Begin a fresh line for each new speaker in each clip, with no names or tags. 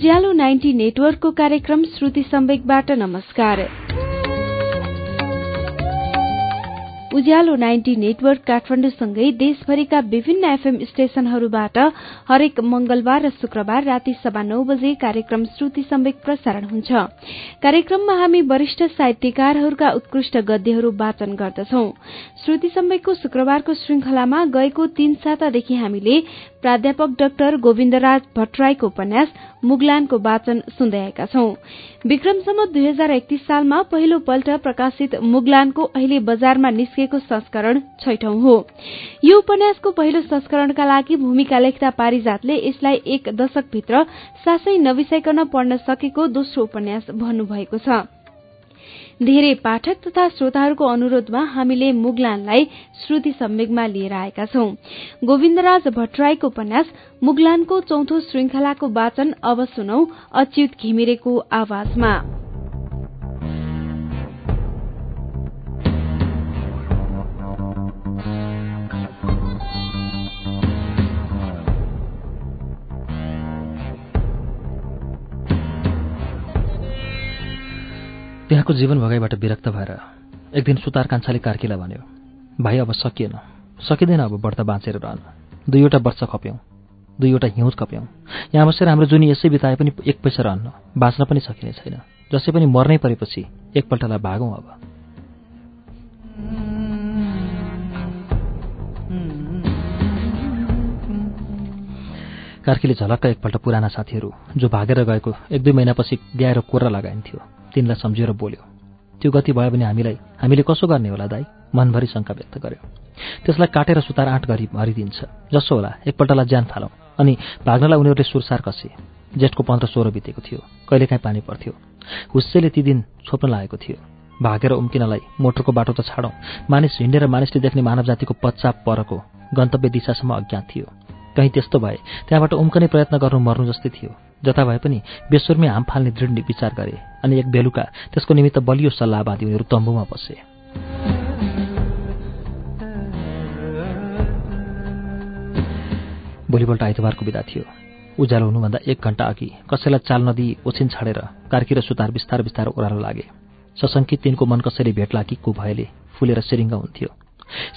उज्यालो ninety नेटवर्कको कार्यक्रम श्रुति सम्वेकबाट नमस्कार। उज्यालो नाइन्टी नेटवर्क काठमाडौँसँगै देशभरिका विभिन्न एफएम स्टेशनहरूबाट हरेक मंगलबार र शुक्रबार राति सभा नौ बजे कार्यक्रम श्रुति सम्वेक प्रसारण हुन्छ। कार्यक्रममा हामी वरिष्ठ साहित्यकारहरूका उत्कृष्ट गद्यहरू वाचन गर्दछौ। श्रुति सम्वेकको शुक्रबारको श्रृंखलामा गएको तीन सातादेखि हामीले प्राध्यापक डाक्टर गोविन्दराज भट्टराईको उपन्यास मुगलानको वाचन सुन्दै आएका छौं। विक्रमसम्म दुई हजार एकतीस सालमा पहिलो पल्ट प्रकाशित मुगलानको अहिले बजारमा निस्किएको संस्करण छैठौं हो। यो उपन्यासको पहिलो संस्करणका लागि भूमिका लेख्दा पारिजातले यसलाई एक दशकभित्र सासै नबिसाइकन पढ्न सकेको दोस्रो उपन्यास भन्नुभएको छ। धेरै पाठक तथा श्रोताहरूको अनुरोधमा हामीले मुगलानलाई श्रुति सम्वेगमा लिएर आएका छौं। गोविन्दराज भट्टराईको उपन्यास मुगलानको चौथो श्रृंखलाको वाचन अब सुनौ अच्युत घिमिरेको आवाजमा।
जीवन भगाइबाट विरक्त भएर एक दिन सुतार कान्छाले कार्कीलाई भन्यो भाइ अब सकिएन। सकिँदैन अब व्रत बाँचेर रहन। दुईवटा वर्ष खप्यौँ। दुईवटा हिउँद खप्यौँ। यहाँ बसेर हाम्रो जुनी यसै बिताए पनि एक पैसा रहन्न। बाँच्न पनि सकिने छैन। जसै पनि मर्नै परेपछि एकपल्टलाई भागौँ अब। कार्कीले झलक्क एकपल्ट पुराना साथीहरू जो भागेर गएको एक दुई महिनापछि ब्याएर कोर्रा लगाइन्थ्यो तिनलाई सम्झिएर बोल्यो त्यो गति भयो भने हामीलाई हामीले कसो गर्ने होला दाई? मनभरि शङ्का व्यक्त गर्यो। त्यसलाई काटेर सुतार आँट गरी भरिदिन्छ जसो होला एकपल्टलाई ज्यान फालौँ अनि भाग्नलाई उनीहरूले सुरसार कसे? जेठको पन्ध्र सोह्र बितेको थियो कहिलेकाहीँ पानी पर्थ्यो। हुस्सेले ती दिन छोप्न लागेको थियो। भागेर उम्किनलाई मोटरको बाटो त छाडौँ। मानिस हिँडेर मानिसले देख्ने मानव जातिको पच्चाप परको गन्तव्य दिशासम्म अज्ञात थियो। कहीँ त्यस्तो भए त्यहाँबाट उम्कने प्रयत्न गर्नु मर्नु जस्तै थियो। जता भए पनि बेस्वरमै हाम फाल्ने दृढ विचार गरे अनि एक बेलुका त्यसको निमित्त बलियो सल्लाह बाँधी उनीहरू तम्बुमा बसे। भोलिपल्ट आइतबारको विदा थियो। उज्यालो हुनुभन्दा एक घण्टा अघि कसैलाई चाल नदिई ओछिन छाडेर कार्की र सुतार बिस्तार बिस्तार ओह्रालो लागे। सशङ्कित तिनको मन कसैले भेट्ला को भएले फुलेर सिरिङ्ग हुन्थ्यो।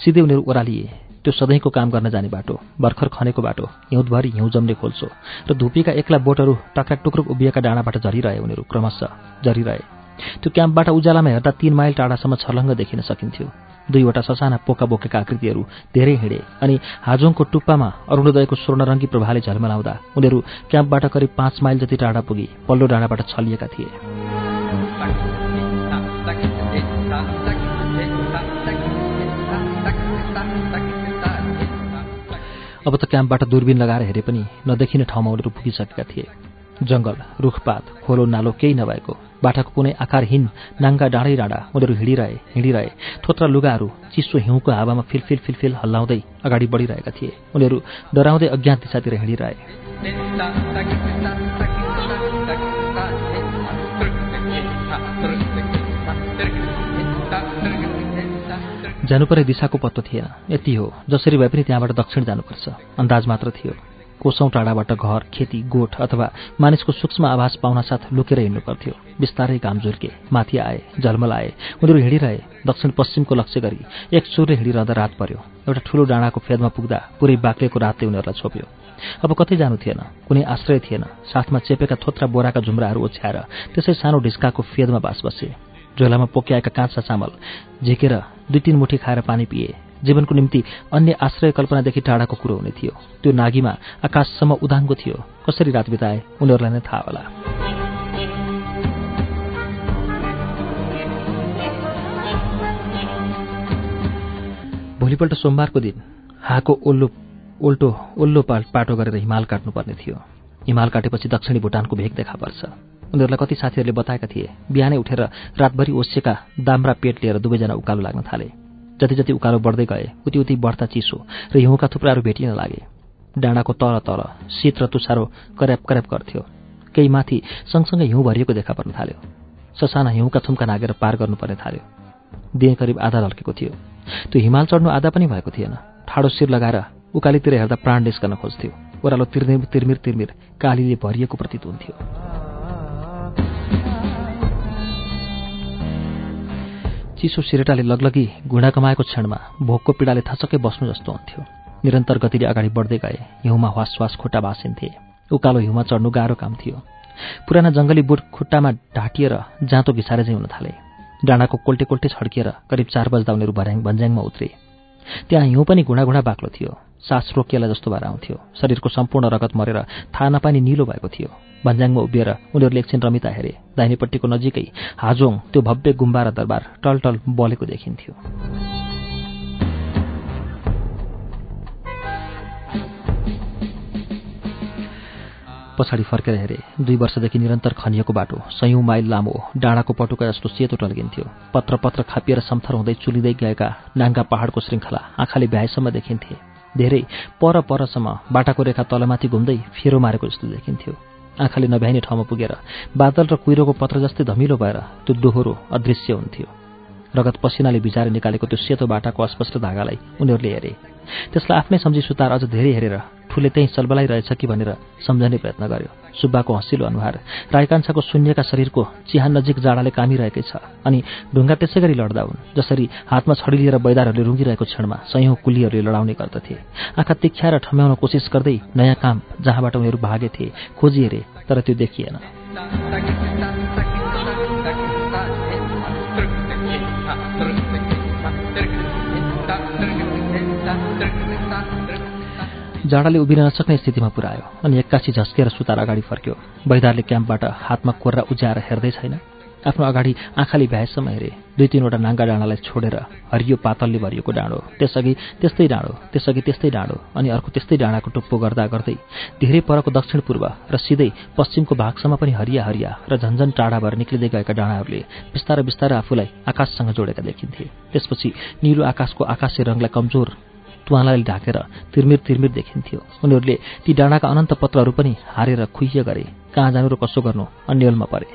सिधै उनीहरू ओह्रालिए। त्यो सधैँको काम गर्न जाने बाटो भर्खर खनेको बाटो हिउँदभरि हिउँ जम्ने खोल्छो र धुपीका एक्ला बोटहरू टक्रा टुक्रुक उभिएका डाँडाबाट झरिरहे उनीहरू क्रमशः झरिरहे। त्यो क्याम्पबाट उज्यालामा हेर्दा तीन माइल टाढासम्म छर्लङ्ग देखिन सकिन्थ्यो। दुईवटा ससाना पोका बोकेका आकृतिहरू धेरै हिँडे अनि हाजोङको टुप्पामा अरुणोदयको स्वर्णरङ्गी प्रभाले झलमलाउँदा उनीहरू क्याम्पबाट करिब पाँच माइल जति टाढा पुगी पल्लो डाँडाबाट छलिएका थिए। अब त क्याम्पबाट दूरबीन लगाएर हेरे पनि नदेखिने ठाउँमा उनीहरू पुगिसकेका थिए। जङ्गल रुखपात खोलो नालो केही नभएको बाटाको कुनै आकारहीन नाङ्गा डाँडै डाँडा उनीहरू हिँडिरहे हिँडिरहे थोत्रा लुगाहरू चिसो हिउँको हावामा फिलफिल फिलफिल हल्लाउँदै अगाडि बढिरहेका थिए। उनीहरू डराउँदै अज्ञात दिशातिर हिँडिरहे। जानुपर्ने दिशाको पत्तो थिएन। यति हो जसरी भए पनि त्यहाँबाट दक्षिण जानुपर्छ। अन्दाज मात्र थियो। कोसौँ टाढाबाट घर खेती गोठ अथवा मानिसको सूक्ष्म आवाज पाउन साथ लुकेर हिँड्नु पर्थ्यो बिस्तारै घाम माथि आए झलमल आए उनीहरू हिँडिरहे दक्षिण पश्चिमको लक्ष्य गरी। एक चुरले हिँडिरहँदा रात पर्यो। एउटा ठुलो डाँडाको फेदमा पुग्दा पुरै बाक्लेको रातले उनीहरूलाई छोप्यो। अब कतै जानु थिएन कुनै आश्रय थिएन। साथमा चेपेका थोत्रा बोराका झुम्राहरू ओछ्याएर त्यसै सानो ढिस्काको फेदमा बास बसे। झोलामा पोक्याएका काँचा चामल झिकेर दुई तिन मुठी खाएर पानी पिए। जीवनको निम्ति अन्य आश्रय कल्पनादेखि टाढाको कुरो हुने थियो। त्यो नागीमा आकाशसम्म उदाङ्गो थियो। कसरी रात बिताए उनीहरूलाई नै थाहा होला। भोलिपल्ट सोमबारको दिन हाको ओल्लो ओल्टो ओल्लो पाटो गरेर हिमाल काट्नुपर्ने थियो। हिमाल काटेपछि दक्षिणी भुटानको भेग देखा पर्छ। उनीहरूलाई कति साथीहरूले बताएका थिए। बिहानै उठेर रातभरि ओसिएका दाम्रा पेट लिएर दुवैजना उकालो लाग्न थाले। जति जति उकालो बढ्दै गए उति उति बढ्दा चिसो र हिउँका थुप्राहरू भेटिन लागे। डाँडाको तल तल शीत र तुसारो कर्याप कर्याप गर्थ्यो। केही माथि सँगसँगै हिउँ भरिएको देखा पर्न थाल्यो। ससाना हिउँका थुम्का नागेर पार गर्नुपर्ने थाल्यो। दिन करिब आधा ढल्केको थियो। त्यो हिमाल चढ्नु आधा पनि भएको थिएन। ठाडो शिर लगाएर उकालीतिर हेर्दा प्राण निस्कन खोज्थ्यो। ओह्रालो तिर्मिर तिर्मिर तिर्मिर कालीले भरिएको प्रतीत हुन्थ्यो चिसो सिरेटाले लगलगी घुँडा कमाएको क्षणमा भोकको पीडाले थचक्कै बस्नु जस्तो हुन्थ्यो। निरन्तर गतिले अगाडि बढ्दै गए। हिउँमा ह्वासवास खुट्टा भाँसिन्थे उकालो हिउँमा चढ्नु गाह्रो काम थियो। पुराना जङ्गली बुट खुट्टामा ढाँटिएर जाँतो घिसारे चाहिँ हुन थाले। डाँडाको कोल्टे कोल्टे छड्किएर करिब चार बज्दा उनीहरू भर्याङ भन्ज्याङमा उत्रे। त्यहाँ हिउँ पनि घुँडा घुँडा बाक्लो थियो। सास रोकिएला जस्तो भएर आउँथ्यो। शरीरको सम्पूर्ण रगत मरेर थाहा नपानी निलो भएको थियो। भन्ज्याङमा उभिएर उनीहरूले एकछिन रमिता हेरे। दाहिनेपट्टिको नजिकै हाजोङ त्यो भव्य गुम्बा र दरबार टलटल बलेको देखिन्थ्यो। पछाडि फर्केर हेरे दुई वर्षदेखि निरन्तर खनिएको बाटो सयौँ माइल लामो डाँडाको पटुका जस्तो सेतो टल्किन्थ्यो। पत्र पत्र खापिएर समथर हुँदै चुलिँदै गएका नाङ्गा पहाडको श्रृङ्खला आँखाले भ्याएसम्म देखिन्थे। धेरै पर परसम्म बाटाको रेखा तलमाथि घुम्दै फेरो मारेको जस्तो देखिन्थ्यो। आँखाले नभ्याइने ठाउँमा पुगेर बादल र कुहिरोको पत्र जस्तै धमिलो भएर त्यो दोहोरो अदृश्य हुन्थ्यो। रगत पसिनाले भिजाएर निकालेको त्यो सेतो बाटाको अस्पष्ट धागालाई उनीहरूले हेरे। त्यसलाई आफ्नै सम्झी सुतार अझ धेरै हेरेर ठुले त्यहीँ सलबलाइरहेछ कि भनेर सम्झने प्रयत्न गर्यो। सुब्बाको हँसिलो अनुहार रायकान्छाको शून्यका शरीरको चिहान नजिक जाडाले कामिरहेकै छ अनि ढुङ्गा त्यसै गरी लड्दा हुन् जसरी हातमा छडी लिएर बैदारहरूले रुँगिरहेको क्षणमा सयौँ कुलीहरूले लडाउने गर्दथे। आँखा तिख्याएर ठम्याउन कोसिस गर्दै नयाँ काम जहाँबाट उनीहरू खोजी हेरे तर त्यो देखिएन। जाडाले उभिन नसक्ने स्थितिमा पुऱ्यायो अनि एक्कासी झस्केर सुतार अगाडि फर्क्यो। बैदारले क्याम्पबाट हातमा कोर्रा उज्याएर हेर्दै छैन। आफ्नो अगाडि आँखाले भ्याएसम्म हेरे। दुई तिनवटा नाङ्गा डाँडालाई छोडेर हरियो पातलले भरिएको डाँडो त्यसअघि त्यस्तै डाँडो त्यसअघि त्यस्तै डाँडो अनि अर्को त्यस्तै डाँडाको टुप्पो गर्दा गर्दै धेरै परको दक्षिण पूर्व र सिधै पश्चिमको भागसम्म पनि हरिया हरिया र झन्झन टाढा भएर निक्लिँदै गएका डाँडाहरूले बिस्तारै बिस्तारै आफूलाई आकाशसँग जोडेका देखिन्थे। त्यसपछि निलो आकाशको आकाशे रङलाई कमजोर तुवालाले ढाकेर तिर्मिर तिर्मिर देखिन्थ्यो। उनीहरूले ती डाँडाका अनन्त पत्रहरू पनि हारेर खुइय गरे। कहाँ जानु र कसो गर्नु अन्यलमा परे।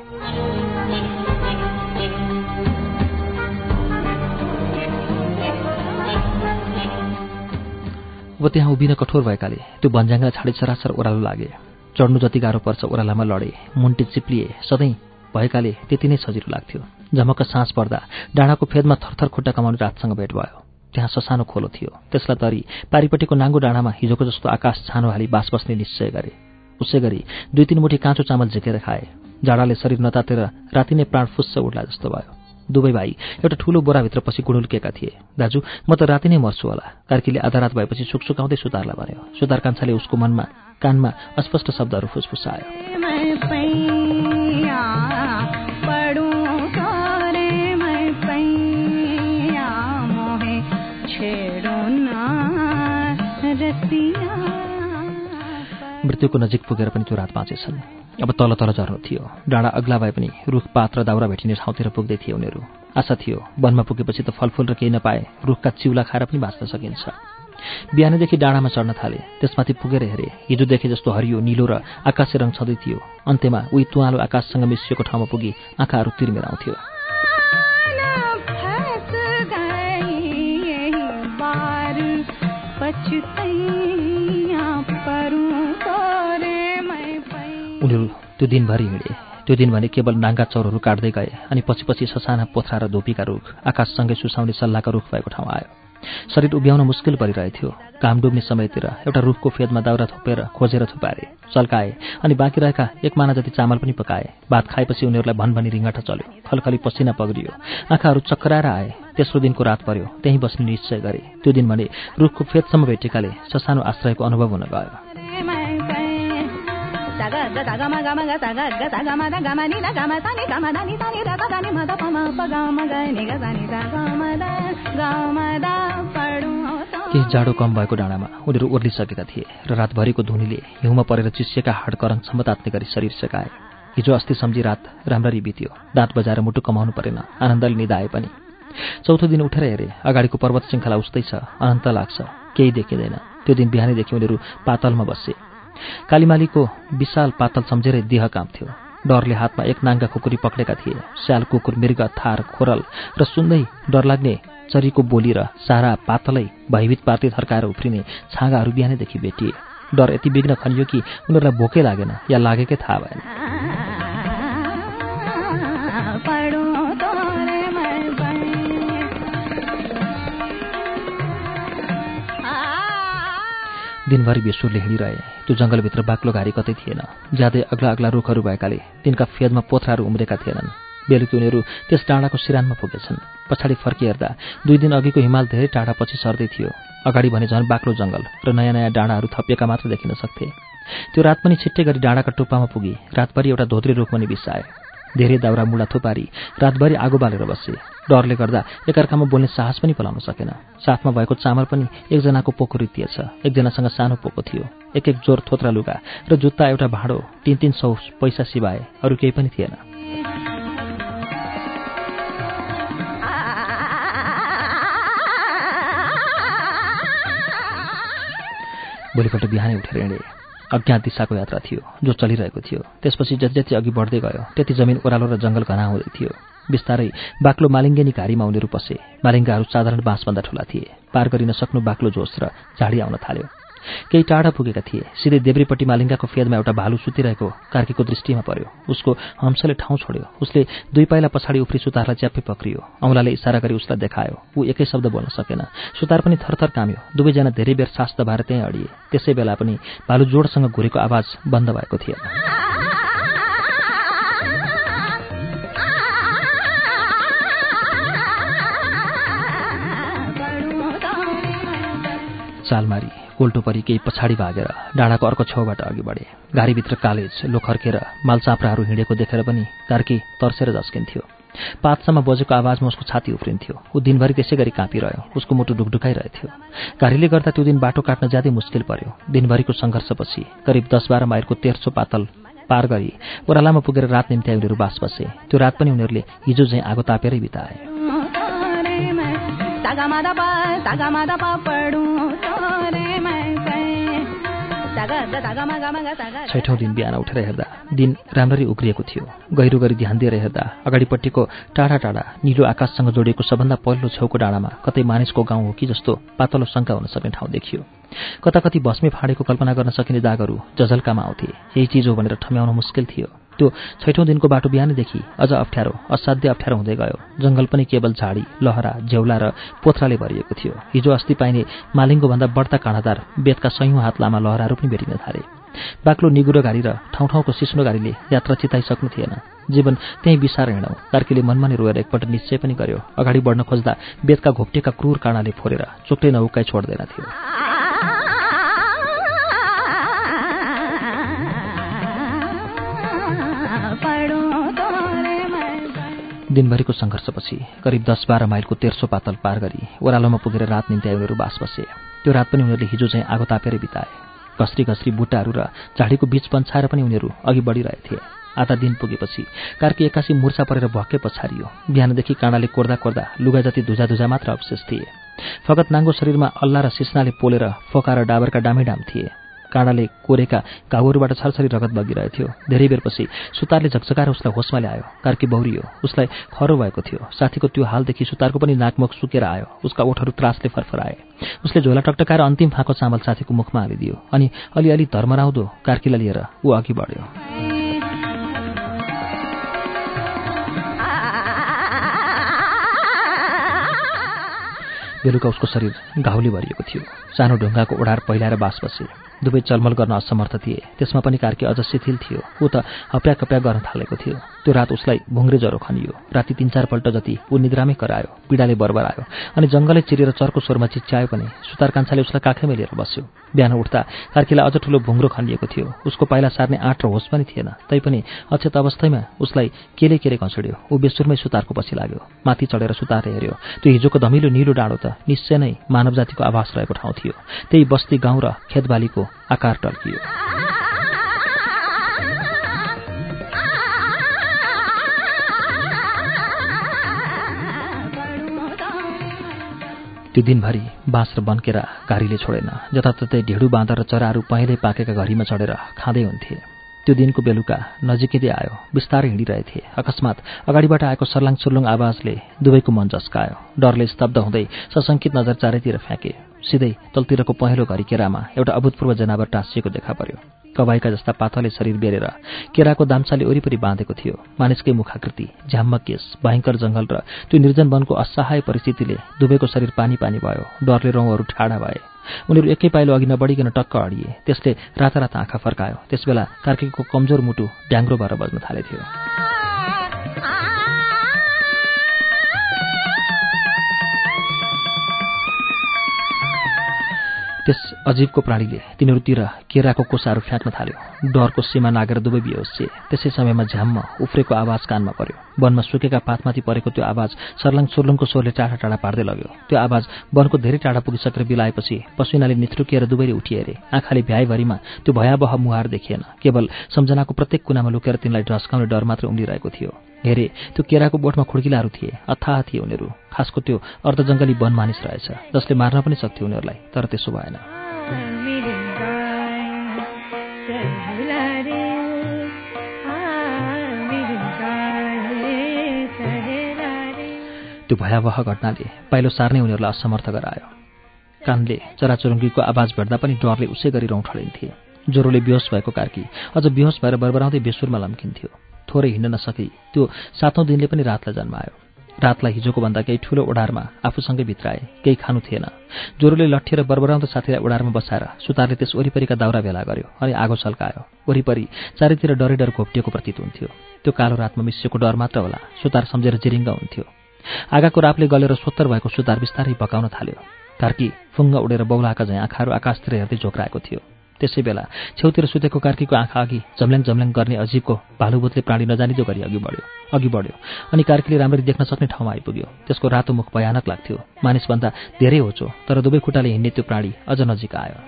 अब त्यहाँ उभिन कठोर भएकाले त्यो भन्ज्याङलाई छाडी सरासर ओह्रालो लागे। चढ्नु जति गाह्रो पर्छ ओह्रालामा लडे। मुन्टी चिप्लिए। सधैँ भएकाले त्यति नै सजिलो लाग्थ्यो। झमक्क सास पर्दा डाँडाको फेदमा थरथर खुट्टा कमाउने रातसँग भेट भयो। त्यहाँ ससानो खोलो थियो। त्यसलाई तरी पारिपट्टिको नाङ्गो डाँडामा हिजोको जस्तो आकाश छानो हाली बास बस्ने निश्चय गरे। उसै गरी दुई तिन मुठी काँचो चामल झिकेर खाए। जाडाले शरीर नतातेर राति नै प्राण फुस्स उड्ला जस्तो भयो। दुवै भाइ एउटा ठुलो बोराभित्र पछि गुडुल्केका थिए। दाजु म त राति नै मर्छु होला। कार्कीले आधा रात भएपछि सुकसुकाउँदै सुतारलाई भन्यो। सुतार कान्छाले उसको मनमा कानमा अस्पष्ट शब्दहरू फुसफुसायो। मृत्युको नजिक पुगेर पनि त्यो रात बाँचेछन् अब तल तल झर्नु थियो। डाँडा अग्ला भए पनि रुखपात र दाउरा भेटिने ठाउँतिर पुग्दै थिए उनीहरू। आशा थियो वनमा पुगेपछि त फलफुल र केही नपाए रुखका चिउला खाएर पनि बाँच्न सकिन्छ। बिहानैदेखि डाँडामा चढ्न थाले। त्यसमाथि पुगेर हेरे हिजो देखे जस्तो हरियो निलो र आकाशे रङ छँदै थियो। अन्त्यमा उही तुवालो आकाशसँग मिसिएको ठाउँमा पुगी आँखाहरू तिर्मेर उनीहरू त्यो दिनभरि हिँडे। त्यो दिन भने केवल नाङ्गा चौरहरू काट्दै गए अनि पछि पछि ससाना पोथ्रा र धोपीका रुख आकाशसँगै सुसाउने सल्लाहका रुख भएको ठाउँ आयो। शरीर उभ्याउन मुस्किल परिरहेथ्यो। घाम डुब्ने समयतिर एउटा रुखको फेदमा दाउरा थोपेर खोजेर थुपारे। चल्काए अनि बाँकी रहेका एक माना जति चामल पनि पकाए। भात खाएपछि उनीहरूलाई भनभनी रिङ्गटा चल्यो। खलखली पसिना पग्रियो। आँखाहरू चक्राएर आए। तेस्रो दिनको रात पर्यो। त्यहीँ बस्ने निश्चय गरे। त्यो दिन भने रुखको फेदसम्म भेटेकाले ससानो आश्रयको अनुभव हुन गयो। केही जाडो कम भएको डाँडामा उनीहरू ओर्लिसकेका थिए र रातभरिको धुनीले हिउँमा परेर चिसिएका हाड करङसम्म तात्ने गरी शरीर सेकाए। हिजो अस्ति सम्झी रात राम्ररी बित्यो। दाँत बजाएर मुटु कमाउनु परेन। आनन्दले निधाए पनि। चौथो दिन उठेर हेरे अगाडिको पर्वत श्रृङ्खला उस्तै छ। अनन्त लाग्छ। केही देखिँदैन। त्यो दिन बिहानैदेखि उनीहरू पातलमा बसे। कालीमालीको विशाल पातल सम्झेरै देह काम्थ्यो डरले हातमा एक नाङ्गा खुकुरी पक्रेका थिए। स्याल कुकुर मृग थार खोरल र सुन्दै डरलाग्ने चरीको बोली र सारा पातलै भयभीत पार्टी थर्काएर उफ्रिने छाँगाहरू बिहानैदेखि भेटिए। डर यति बिग्न खनियो कि उनीहरूलाई भोकै लागेन या लागेकै थाहा भएन। दिनभरि बेसुरले हिँडिरहे। त्यो जङ्गलभित्र बाक्लो घारी कतै थिएन। ज्यादै अग्ला अग्ला रुखहरू भएकाले तिनका फेदमा पोथराहरू उम्रेका थिएनन्। बेलुकी उनीहरू त्यस डाँडाको सिरानमा पुगेछन्। पछाडि फर्किहेर्दा दुई दिन अघिको हिमाल धेरै टाढा पछि सर्दै थियो। अगाडि भने झन् बाक्लो जङ्गल र नयाँ नयाँ डाँडाहरू थपिएका मात्र देखिन सक्थे। त्यो रात पनि छिट्टै गरी डाँडाका टुप्पामा पुगी। रातभरि एउटा धोद्रे रुख पनि बिसाए धेरै दाउरा मुढा थुपारी रातभरि आगो बालेर बसे। डरले गर्दा एकअर्कामा बोल्ने साहस पनि पलाउन सकेन। साथमा भएको चामल पनि एकजनाको पोको रितिएछ एकजनासँग सानो पोको थियो। एक एक जोर थोत्रा लुगा र जुत्ता एउटा भाँडो तिन तिन सौ पैसा सिवाए अरू केही पनि थिएन। भोलिपल्ट बिहानै उठेर हिँडे। अज्ञात दिशाको यात्रा थियो जो चलिरहेको थियो। त्यसपछि जति जति अघि बढ्दै गयो त्यति जमिन ओह्रालो र जङ्गल घना हुँदै थियो। बिस्तारै बाक्लो मालिङ्गेनी घारीमा उनीहरू पसे। मालिङ्गाहरू साधारण बाँसभन्दा ठुला थिए। पार गरिन सक्नु बाक्लो जोस र झाडी आउन थाल्यो। केही टाढा पुगेका थिए। सिधै देब्रीपट्टि मालिङ्गाको फेदमा एउटा भालु सुतिरहेको कार्कीको दृष्टिमा पर्यो। उसको हंसले ठाउँ छोड्यो। उसले दुई पाइला पछाडि उफ्री सुतारलाई च्याप्पै पक्रियो। औँलाले इसारा गरी उसलाई देखायो। ऊ एकै शब्द बोल्न सकेन। सुतार पनि थरथर काम्यो। दुवैजना धेरै बेर सास दबाएर त्यहीँ अडिए। त्यसै बेला पनि भालु जोडसँग घुरेको आवाज बन्द भएको थिएन चालमारी कोल्टो परि केही पछाडि भागेर डाँडाको अर्को छेउबाट अघि बढे। घारीभित्र कालेज लोखर्केर मालचाप्राहरू हिँडेको देखेर पनि कार्की तर्सेर झस्किन्थ्यो। पाँचसम्म बजेको आवाजमा उसको छाती उफ्रिन्थ्यो। ऊ दिनभरि त्यसै गरी काँपिरह्यो। उसको मुटु ढुकढुकाइरहेथ्यो। घारीले गर्दा त्यो दिन बाटो काट्न ज्यादै मुस्किल पर्यो। दिनभरिको सङ्घर्षपछि करिब दस बाह्र माइलको तेर्सो पातल पार गरी ओह्रालामा पुगेर रात निम्ति उनीहरू बास बसे। त्यो रात पनि उनीहरूले हिजो चाहिँ आगो तापेरै बिताए। छैठौँ दिन बिहान उठेर हेर्दा दिन राम्ररी उक्रिएको थियो। गहिरो गरी ध्यान दिएर हेर्दा अगाडिपट्टिको टाढा टाढा निलो आकाशसँग जोडिएको सबभन्दा पहिलो छेउको डाँडामा कतै मानिसको गाउँ हो कि जस्तो पातलो शङ्का हुन सक्ने ठाउँ देखियो। कता कति भस्मी फाँडेको कल्पना गर्न सकिने दागहरू जजल्कामा आउँथे। यही चिज हो भनेर ठम्याउन मुस्किल थियो। त्यो छैठौँ दिनको बाटो बिहानैदेखि अझ अप्ठ्यारो असाध्य अप्ठ्यारो हुँदै गयो। जङ्गल पनि केवल झाडी लहरा झेउला र पोथ्राले भरिएको थियो। हिजो अस्ति पाइने मालिङ्गोभन्दा बढ्ता काँडादार बेतका सयौँ हात लामा लहराहरू पनि भेटिन थाले। बाक्लो निगुरो गाडी र ठाउँ ठाउँको सिस्नो गाडीले यात्रा चिताइसक्नु थिएन। जीवन त्यहीँ बिसार हिँडौँ कार्कीले मनमा नै रोएर एकपल्ट निश्चय पनि गर्यो। अगाडि बढ्न खोज्दा बेतका घोप्टेका क्रूर काँडाले फोरेर चोक्टै नउकाइ छोड्दैन थियो। दिनभरिको सङ्घर्षपछि करिब दस बाह्र माइलको तेर्सो पातल पार गरी ओह्रालोमा पुगेर रात निम्ति उनीहरू बास बसे। त्यो रात पनि उनीहरूले हिजो चाहिँ आगो तापेरै बिताए। घस्री घस्री बुट्टाहरू र झाडीको बीच पन्छाएर पनि उनीहरू अघि बढिरहेथे। आधा दिन पुगेपछि कार्की एक्कासी मुर्सा परेर भक्कै पछारियो। बिहानदेखि काँडाले कोर्दा कोर्दा लुगा जति धुजा धुजा मात्र अवशेष थिए। फगत नाङ्गो शरीरमा अल्ला र सिस्नाले पोलेर फोका र डाबरका डामै डाम थिए। काँडाले कोरेका घाउहरूबाट छरछरी रगत बगिरहेथ्यो धेरै बेरपछि सुतारले झकझकाएर उसलाई होसमा ल्यायो। कार्की बौरियो उसलाई खरो भएको थियो। साथीको त्यो हालदेखि सुतारको पनि नाकमुख सुकेर आयो। उसका ओठहरू त्रासले फरफराए। उसले झोला टकटकाएर अन्तिम फाँको चामल साथीको मुखमा हालिदियो अनि अलिअलि धर्मराउँदो कार्कीलाई लिएर ऊ अघि बढ्यो। बेलुका उसको शरीर घाउले भरिएको थियो। सानो ढुङ्गाको ओढार पहिलाएर बास बसे दुवै चलमल गर्न असमर्थ थिए। त्यसमा पनि कार्के अझ शिथिल थियो। ऊ त हप्या कप्या गर्न थालेको थियो। त्यो रात उसलाई भुङ्रे ज्वरो खनियो। राति तिन चारपल्ट जति ऊ निद्रामै करायो पीडाले बर्बर आयो अनि जङ्गलै चिरेर चर्को स्वरमा चिच्यायो पनि सुतार कान्छाले उसलाई काखैमा लिएर बस्यो। बिहान उठ्दा कार्कीलाई अझ ठुलो भुङ्रो खनिएको थियो। उसको पाइला सार्ने आँट र होस पनि थिएन। तैपनि अक्षत अवस्थामा उसलाई केले केले घँचड्यो ऊ बेसुरमै सुतारको पछि लाग्यो। माथि चढेर सुतारले हेऱ्यो त्यो हिजोको धमिलो निलो डाँडो त निश्चय नै मानव जातिको आवास रहेको ठाउँ थियो। त्यही बस्ती गाउँ र खेतबालीको आकार टल्कियो। त्यो दिनभरि बाँस र बन्केर घारीले छोडेन। जताततै ढेडु बाँदर र चराहरू पहेँलै पाकेका घरीमा चढेर खाँदै हुन्थे। त्यो दिनको बेलुका नजिकै आयो बिस्तारै हिँडिरहेथे। अकस्मात अगाडिबाट आएको सर्लाङ सुर्लुङ आवाजले दुवैको मन जस्कायो डरले स्तब्ध हुँदै सशङ्कित नजर चारैतिर फ्याँके। सिधै तलतिरको पहेँलो घरि केरामा एउटा अभूतपूर्व जनावर टाँसिएको देखा पर्यो। कबाईका जस्ता पाथले शरीर बेरेर केराको दाम्चाले वरिपरि बाँधेको थियो। मानिसकै मुखाकृति झ्याम्म केस भयङ्कर जङ्गल र त्यो निर्जन वनको असहाय परिस्थितिले दुबैको शरीर पानी पानी भयो। डरले रौँहरू ठाडा भए। उनीहरू एकै पाइलो अघि नबढिकन टक्क अडिए। त्यसले रातारात आँखा फर्कायो। त्यसबेला कार्कीको कमजोर मुटु ड्याङ्ग्रो भएर बज्न थालेथ्यो। त्यस अजीबको प्राणीले तिनीहरूतिर केराको कोसाहरू फ्याँक्न थाल्यो। डरको सीमा नागेर दुवै बिहोसिए त्यसै समयमा झ्याम्म उफ्रेको आवाज कानमा पर्यो। वनमा सुकेका पातमाथि परेको त्यो आवाज सर्लाङ सुर्लुङको स्वरले टाढा टाढा पार्दै लग्यो। त्यो आवाज वनको धेरै टाढा पुगिसकेर बिलाएपछि पसिनाले निथ्रुकिएर दुवैले उठिहेरे आँखाले भ्याइभरिमा त्यो भयावह मुहार देखिएन। केवल सम्झनाको प्रत्येक कुनामा लुकेर तिनलाई ढस्काउने डर मात्र उम्लिरहेको थियो। हेरे त्यो केराको बोटमा खुड्किलाहरू थिए अथाह थिए उनीहरू। खासको त्यो अर्धजङ्गली वन मानिस रहेछ जसले मार्न पनि सक्थ्यो उनीहरूलाई तर त्यसो भएन। त्यो भयावह घटनाले पाइलो सार्ने उनीहरूलाई असमर्थ गरायो। कानले चराचुरुङ्गीको आवाज भेट्दा पनि डरले उसै गरी रौँ ठडिन्थे। ज्वरोले बेहोस भएको कार्की अझ बेहोस भएर बरबराउँदै बेसुरमा लम्किन्थ्यो। थोरै हिँड्न नसकी त्यो सातौँ दिनले पनि रातलाई जन्मायो। रातलाई हिजोको भन्दा केही ठुलो ओडारमा आफूसँगै भित्राए केही खानु थिएन। ज्वरोले लट्ठिएर बरबराउँदो साथीलाई ओडारमा बसाएर सुतारले त्यस वरिपरिका दाउरा भेला गर्यो अनि आगो छल्कायो। वरिपरि चारैतिर डरै डर घोप्टिएको प्रतीत हुन्थ्यो। त्यो कालो रातमा मिसिएको डर मात्र होला सुतार सम्झेर जिरिङ्ग हुन्थ्यो। आगाको रापले गलेर सोत्तर भएको सुतार बिस्तारै पकाउन थाल्यो। कार्की फुङ्ग उडेर बौलाका झैँ आँखाहरू आकाशतिर हेर्दै झोक्राएको थियो। त्यसै बेला छेउतिर सुतेको कार्कीको आँखा अघि झम्ल्याङ झम्ल्याङ गर्ने अजीबको भालुभूतले प्राणी नजानिदो गरी अघि बढ्यो अघि बढ्यो अनि कार्कीले राम्ररी देख्न सक्ने ठाउँमा आइपुग्यो। त्यसको रातो मुख भयानक लाग्थ्यो। मानिसभन्दा धेरै होचो तर दुवै खुट्टाले हिँड्ने त्यो प्राणी अझ नजिक आयो।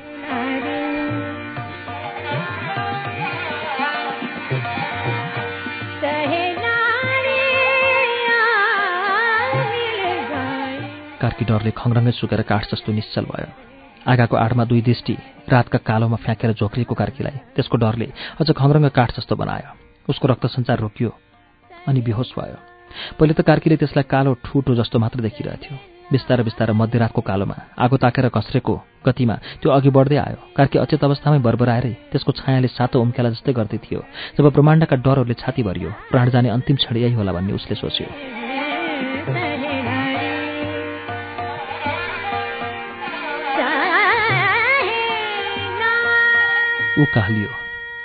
कार्की डरले खङरङ्गै सुकेर काठ जस्तो निश्चल भयो। आगाको आडमा दुई दृष्टि रातका कालोमा फ्याँकेर झोक्रिएको कार्कीलाई त्यसको डरले अझ खङरङ्ग काठ जस्तो बनायो। उसको रक्त सञ्चार रोकियो अनि बेहोस भयो। पहिले त कार्कीले त्यसलाई कालो ठुटो जस्तो मात्र देखिरहेथ्यो। बिस्तारै बिस्तारै मध्यरातको कालोमा आगो ताकेर खस्रेको गतिमा त्यो अघि बढ्दै आयो। कार्की अचेत अवस्थामै बरबराएरै त्यसको छायाले सातो उम्केला जस्तै गर्दै थियो जब ब्रह्माण्डका डरहरूले छाती भरियो प्राण जाने अन्तिम क्षण यही होला भन्ने उसले सोच्यो। ऊ कहलियो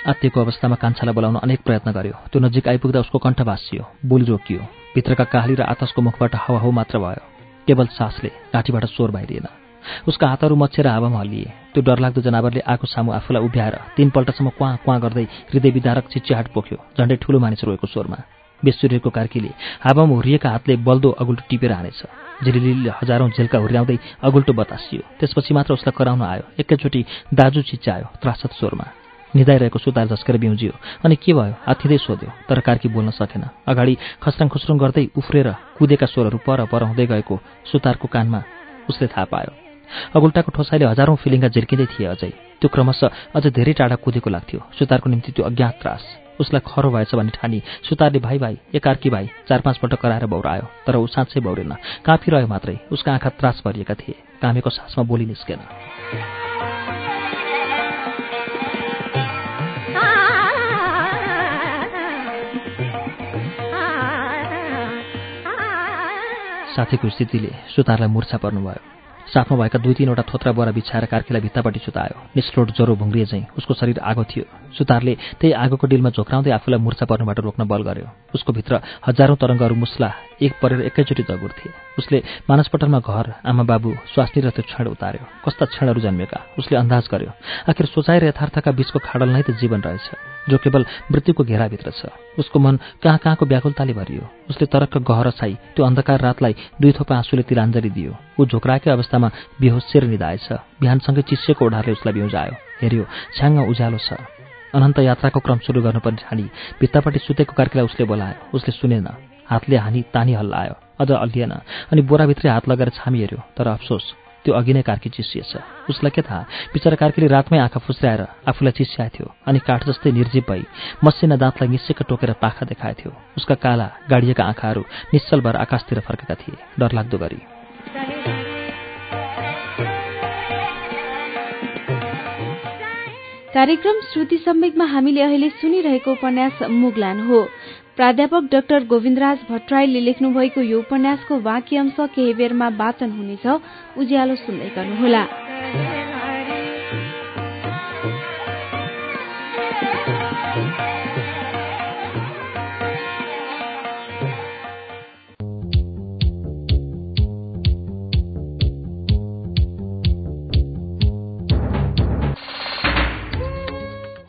आत्तिएको अवस्थामा कान्छालाई बोलाउन अनेक प्रयत्न गर्यो। त्यो नजिक आइपुग्दा उसको कण्ठ भाँसियो बोली रोकियो भित्रका काहली र आतसको मुखबाट हावाहु मात्र भयो। केवल सासले घाँटीबाट स्वर बाहिरिएन। उसका हातहरू मच्छेर हावामा हल्लिए। त्यो डरलाग्दो जनावरले आगो सामु आफूलाई उभ्याएर तीनपल्टसम्म क्वाँ क्वाँ गर्दै हृदय विदारक चिच्याहाट पोख्यो झन्डै ठुलो मानिस रोएको स्वरमा। बेसुरीको कार्कीले हावामा हुर्रिएका हातले बल्दो अगुल्टो टिपेर हानेछ। झिलिलीले हजारौँ झिल्का हुर्याउँदै अगुल्टो बतासियो। त्यसपछि मात्र उसलाई कराउन आयो। एकैचोटि दाजु चिच्चायो त्रासत स्वरमा। निधाइरहेको सुतार झस्केर बिउजियो। अनि के भयो? हात्तिँदै सोध्यो। तर कार्की बोल्न सकेन। अगाडि खस्राङ खुस्रुङ गर्दै उफ्रेर कुदेका स्वरहरू पर पर हुँदै गएको सुतारको कानमा उसले थाहा पायो। अगुल्टाको ठोसाइले हजारौँ फिलिङ्गा झिर्किँदै थिए अझै। त्यो क्रमशः अझ धेरै टाढा कुदेको लाग्थ्यो। सुतारको निम्ति त्यो अज्ञात त्रास। उसलाई खरो भएछ भने ठानी सुतारले भाइ भाइ एकार्की भाइ चार पाँचपल्ट कराएर बौरायो तर ऊ साँच्चै बौरेन। काँपिरह्यो मात्रै उसका आँखा त्रास भरिएका थिए कामेको सासमा बोली निस्केन। साथीको स्थितिले सुतारलाई मुर्छा पर्नुभयो। साथमा भएका दुई तिनवटा थोत्रा बोरा बिछाएर कार्कीलाई भित्तापट्टि सुतायो। निस्लोट ज्वरो भुङ्रिए चाहिँ उसको शरीर आगो थियो। सुतारले त्यही आगोको डिलमा झोक्राउँदै आफूलाई मुर्छा पर्नुबाट रोक्न बल गर्यो। उसको भित्र हजारौँ तरङ्गहरू मुस्ला एक परेर एकैचोटि जगुर्थे उसले मानसपटलमा घर आमा बाबु स्वास्नी र त्यो क्षण उतार्यो। कस्ता क्षणहरू जन्मेका? उसले अन्दाज गर्यो आखिर सोचाइ र यथार्थका बीचको खाडल नै त जीवन रहेछ जो केवल मृत्युको घेराभित्र छ। उसको मन कहाँ कहाँको व्याकुलताले भरियो। उसले तरक्क गहर छाई त्यो अन्धकार रातलाई दुई थोपा आँसुले तिलाञ्जली दियो। ऊ झोक्राकै अवस्थामा बेहोसेर निधाएछ। बिहानसँगै चिसिएको ओढारले उसलाई बिउजायो। हेऱ्यो छ्याङ्ग उज्यालो छ। अनन्त यात्राको क्रम सुरु गर्नुपर्ने ठानी भित्तापट्टि सुतेको कार्कीलाई उसले बोलायो। उसले सुनेन। हातले हानी तानी हल्लायो अझ अल्लिएन। अनि बोराभित्रै हात लगाएर छामी हेऱ्यो। तर अफसोस त्यो अघि नै कार्की चिसिएछ उसलाई के थाहा? बिचरा कार्कीले रातमै आँखा फुस्राएर आफूलाई चिस्याएको थियो अनि काठ जस्तै निर्जीव भई मसिना दाँतलाई निस्सेक टोकेर पाखा देखाएको थियो। उसका काला गाडिएका आँखाहरू निश्चल भएर आकाशतिर फर्केका थिए। डरलाग्दो गरी।
कार्यक्रम श्रुति सम्वेकमा हामीले अहिले सुनिरहेको उपन्यास मुगलान हो। प्राध्यापक डाक्टर गोविन्दराज भट्टराईले लेख्नु भएको यो उपन्यासको बाँकी अंश केही बेरमा वाचन हुनेछ। उज्यालो सुन्दै गर्नुहोला।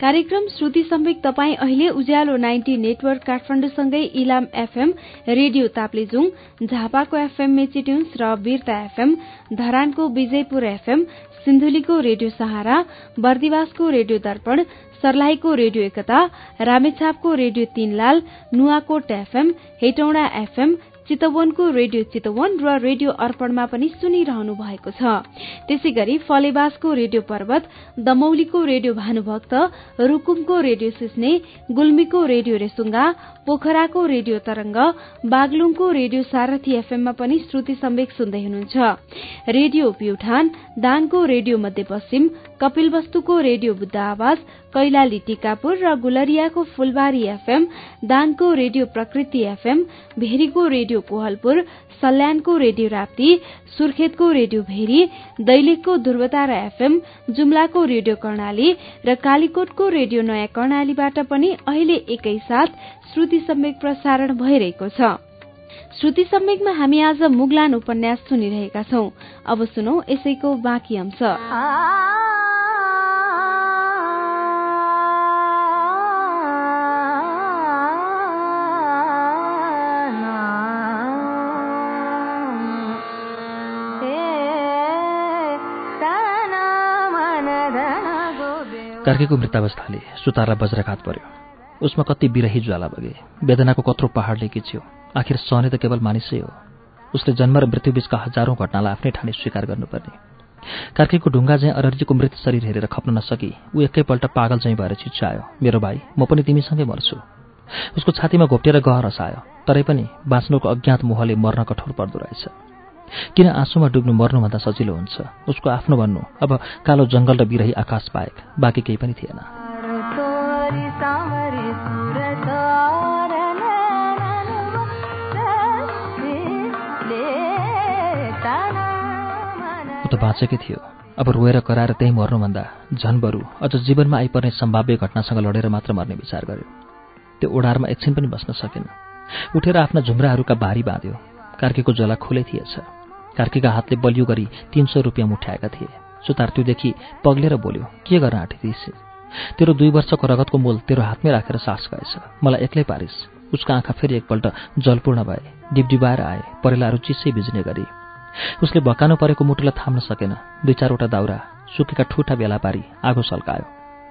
कार्यक्रम श्रुति सम्वेक तपाईँ अहिले उज्यालो नाइन्टी नेटवर्क काठमाडौँसँगै इलाम एफएम रेडियो ताप्लेजुङ झापाको एफएम मेचिट्युन्स र वीरता एफएम धरानको विजयपुर एफएम सिन्धुलीको रेडियो सहारा बर्दिवासको रेडियो दर्पण सर्लाहीको radio Ekta रामेछापको radio Tinlal Nuwakot FM Hetauda FM चितवनको रेडियो चितवन र रेडियो अर्पणमा पनि सुनिरहनु भएको छ। त्यसै गरी फलेवासको रेडियो पर्वत दमौलीको रेडियो भानुभक्त रूकुमको रेडियो सिस्ने गुल्मीको रेडियो रेसुङ्गा पोखराको रेडियो तरंग बागलुङको रेडियो सारथी एफएममा पनि श्रुति सम्वेक सुन्दै हुनुहुन्छ। रेडियो प्युठान दाङको रेडियो मध्यपश्चिम कपिलवस्तुको रेडियो बुद्ध आवाज कैलाली टिकापुर र गुलरियाको फुलबारी एफएम दाङको रेडियो प्रकृति एफएम भेरीको रेडियो कोहलपुर सल्यानको रेडियो राप्ती सुर्खेतको रेडियो भेरी दैलेखको ध्रुवतारा एफएम जुम्लाको रेडियो कर्णाली र कालीकोटको रेडियो नयाँ कर्णालीबाट पनि अहिले एकैसाथ श्रुति सम्वेक प्रसारण भइरहेको छ। श्रुति सम्वेकमा हामी आज मुगलान उपन्यास सुनिरहेका छौं। अब सुनौ यसैको बाँकी अंश।
कार्कीको मृतावस्थाले सुतारलाई वज्रघात पर्यो। उसमा कति बिरही ज्वाला बगे। वेदनाको कत्रो पहाडले किच्यो आखिर सहने त केवल मानिसै हो। उसले जन्म र मृत्युबीचका हजारौं घटनालाई आफ्नै ठाने स्वीकार गर्नुपर्ने। कार्कीको ढुङ्गा चाहिँ अररीको मृत शरीर हेरेर खप्न नसकी ऊ एकैपल्ट पागल चाहिँ भएर चिच्चायो मेरो भाइ म पनि तिमीसँगै मर्छु। उसको छातीमा घोप्टेर गह रसायो तरै पनि बाँच्नुको अज्ञात मोहले मर्न कठोर पर्दो रहेछ। किन आँसुमा डुब्नु मर्नुभन्दा सजिलो हुन्छ? उसको आफ्नो भन्नु। अब कालो जंगल र बिरही आकाश बाहेक बाँकी केही पनि थिएन। ऊ त बाँचेकै थियो। अब रोएर कराएर त्यहीँ मर्नुभन्दा झन बरु अझ जीवनमा आइपर्ने सम्भाव्य घटनासँग लडेर मात्र मर्ने विचार गर्यो। त्यो ओडारमा एकछिन पनि बस्न सकेन। उठेर आफ्ना झुम्राहरूका भारी बाँध्यो। कार्कीको जला खुलै थिएछ। कार्कीका हातले बलियो गरी तीन सौ रुपियाँ मुठ्याएका थिए। सुतार त्योदेखि पग्लेर बोल्यो के गर्न आँटिदिस तेरो दुई वर्षको रगतको मोल तेरो हातमै राखेर सास गएछ मलाई एक्लै पारिस। उसका आँखा फेरि एकपल्ट जलपूर्ण भए। डिबडिबाएर आए परेलाहरू चिसै भिज्ने गरी। उसले भकानु परेको मुटुलाई थाम्न सकेन। दुई चारवटा दाउरा सुकेका ठुटा बेला पारी आगो सल्कायो।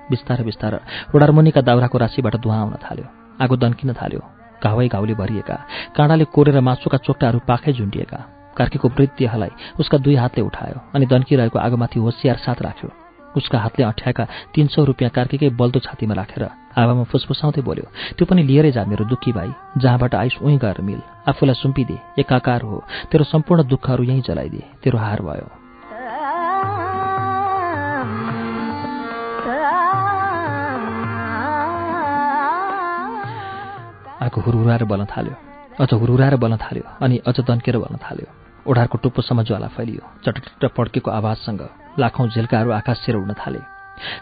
बिस्तारै बिस्तारै रोडारमुनिका दाउराको राशिबाट धुवा आउन थाल्यो। आगो दन्किन थाल्यो। घावै घाउले भरिएका काँडाले कोरेर मासुका चोक्टाहरू पाखै झुन्डिएका। कार्कीको वृत्तिहरूलाई उसका दुई हातले उठायो अनि दन्किरहेको आगोमाथि होसियार साथ राख्यो। उसका हातले अठ्याएका तीन सौ रुपियाँ कार्कीकै बल्दो छातीमा राखेर हावामा फुसफुसाउँदै बोल्यो त्यो पनि लिएरै जा मेरो दुःखी भाइ जहाँबाट आइस उहीँ गएर मिल। आफूलाई सुम्पिदिए एकाकार हो। तेरो सम्पूर्ण दुःखहरू यहीँ जलाइदिए तेरो हार भयो। आगो हुरहुराएर बल्न थाल्यो। अझ हुरहुराएर बल्न थाल्यो अनि अझ दन्केर बल्न थाल्यो। ओढारको टुप्पोसम्म ज्वाला फैलियो। चटट पड्केको आवाजसँग लाखौँ झिल्काहरू आकाशतिर उड्न थाले।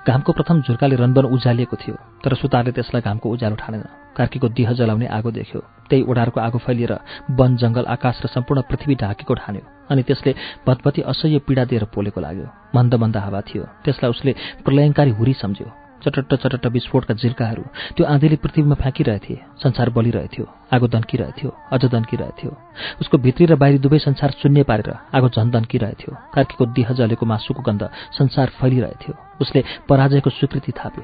घामको प्रथम झुल्काले रनबन उज्यालिएको थियो तर सुतारले त्यसलाई घामको उज्यालो ठानेन। कार्कीको दिह जलाउने आगो देख्यो। त्यही ओडारको आगो फैलिएर वन जङ्गल आकाश र सम्पूर्ण पृथ्वी ढाकेको ठान्यो अनि त्यसले भतभती असह्य पीडा दिएर पोलेको लाग्यो। मन्द मन्द हावा थियो। त्यसलाई उसले प्रलयङ्कारी हुरी सम्झ्यो। चटट्ट चटट्ट विस्फोटका जिर्काहरू त्यो आँधीले पृथ्वीमा फ्याँकिरहेथे संसार बलिरहेथ्यो आगो दन्किरहेथ्यो अझ दन्किरहेथ्यो। उसको भित्री र बाहिरी दुवै संसार शून्य पारेर आगो झन् दन्किरहेथ्यो। कार्कीको दिह जलेको मासुको गन्ध संसार फैलिरहेथ्यो। उसले पराजयको स्वीकृति थाप्यो।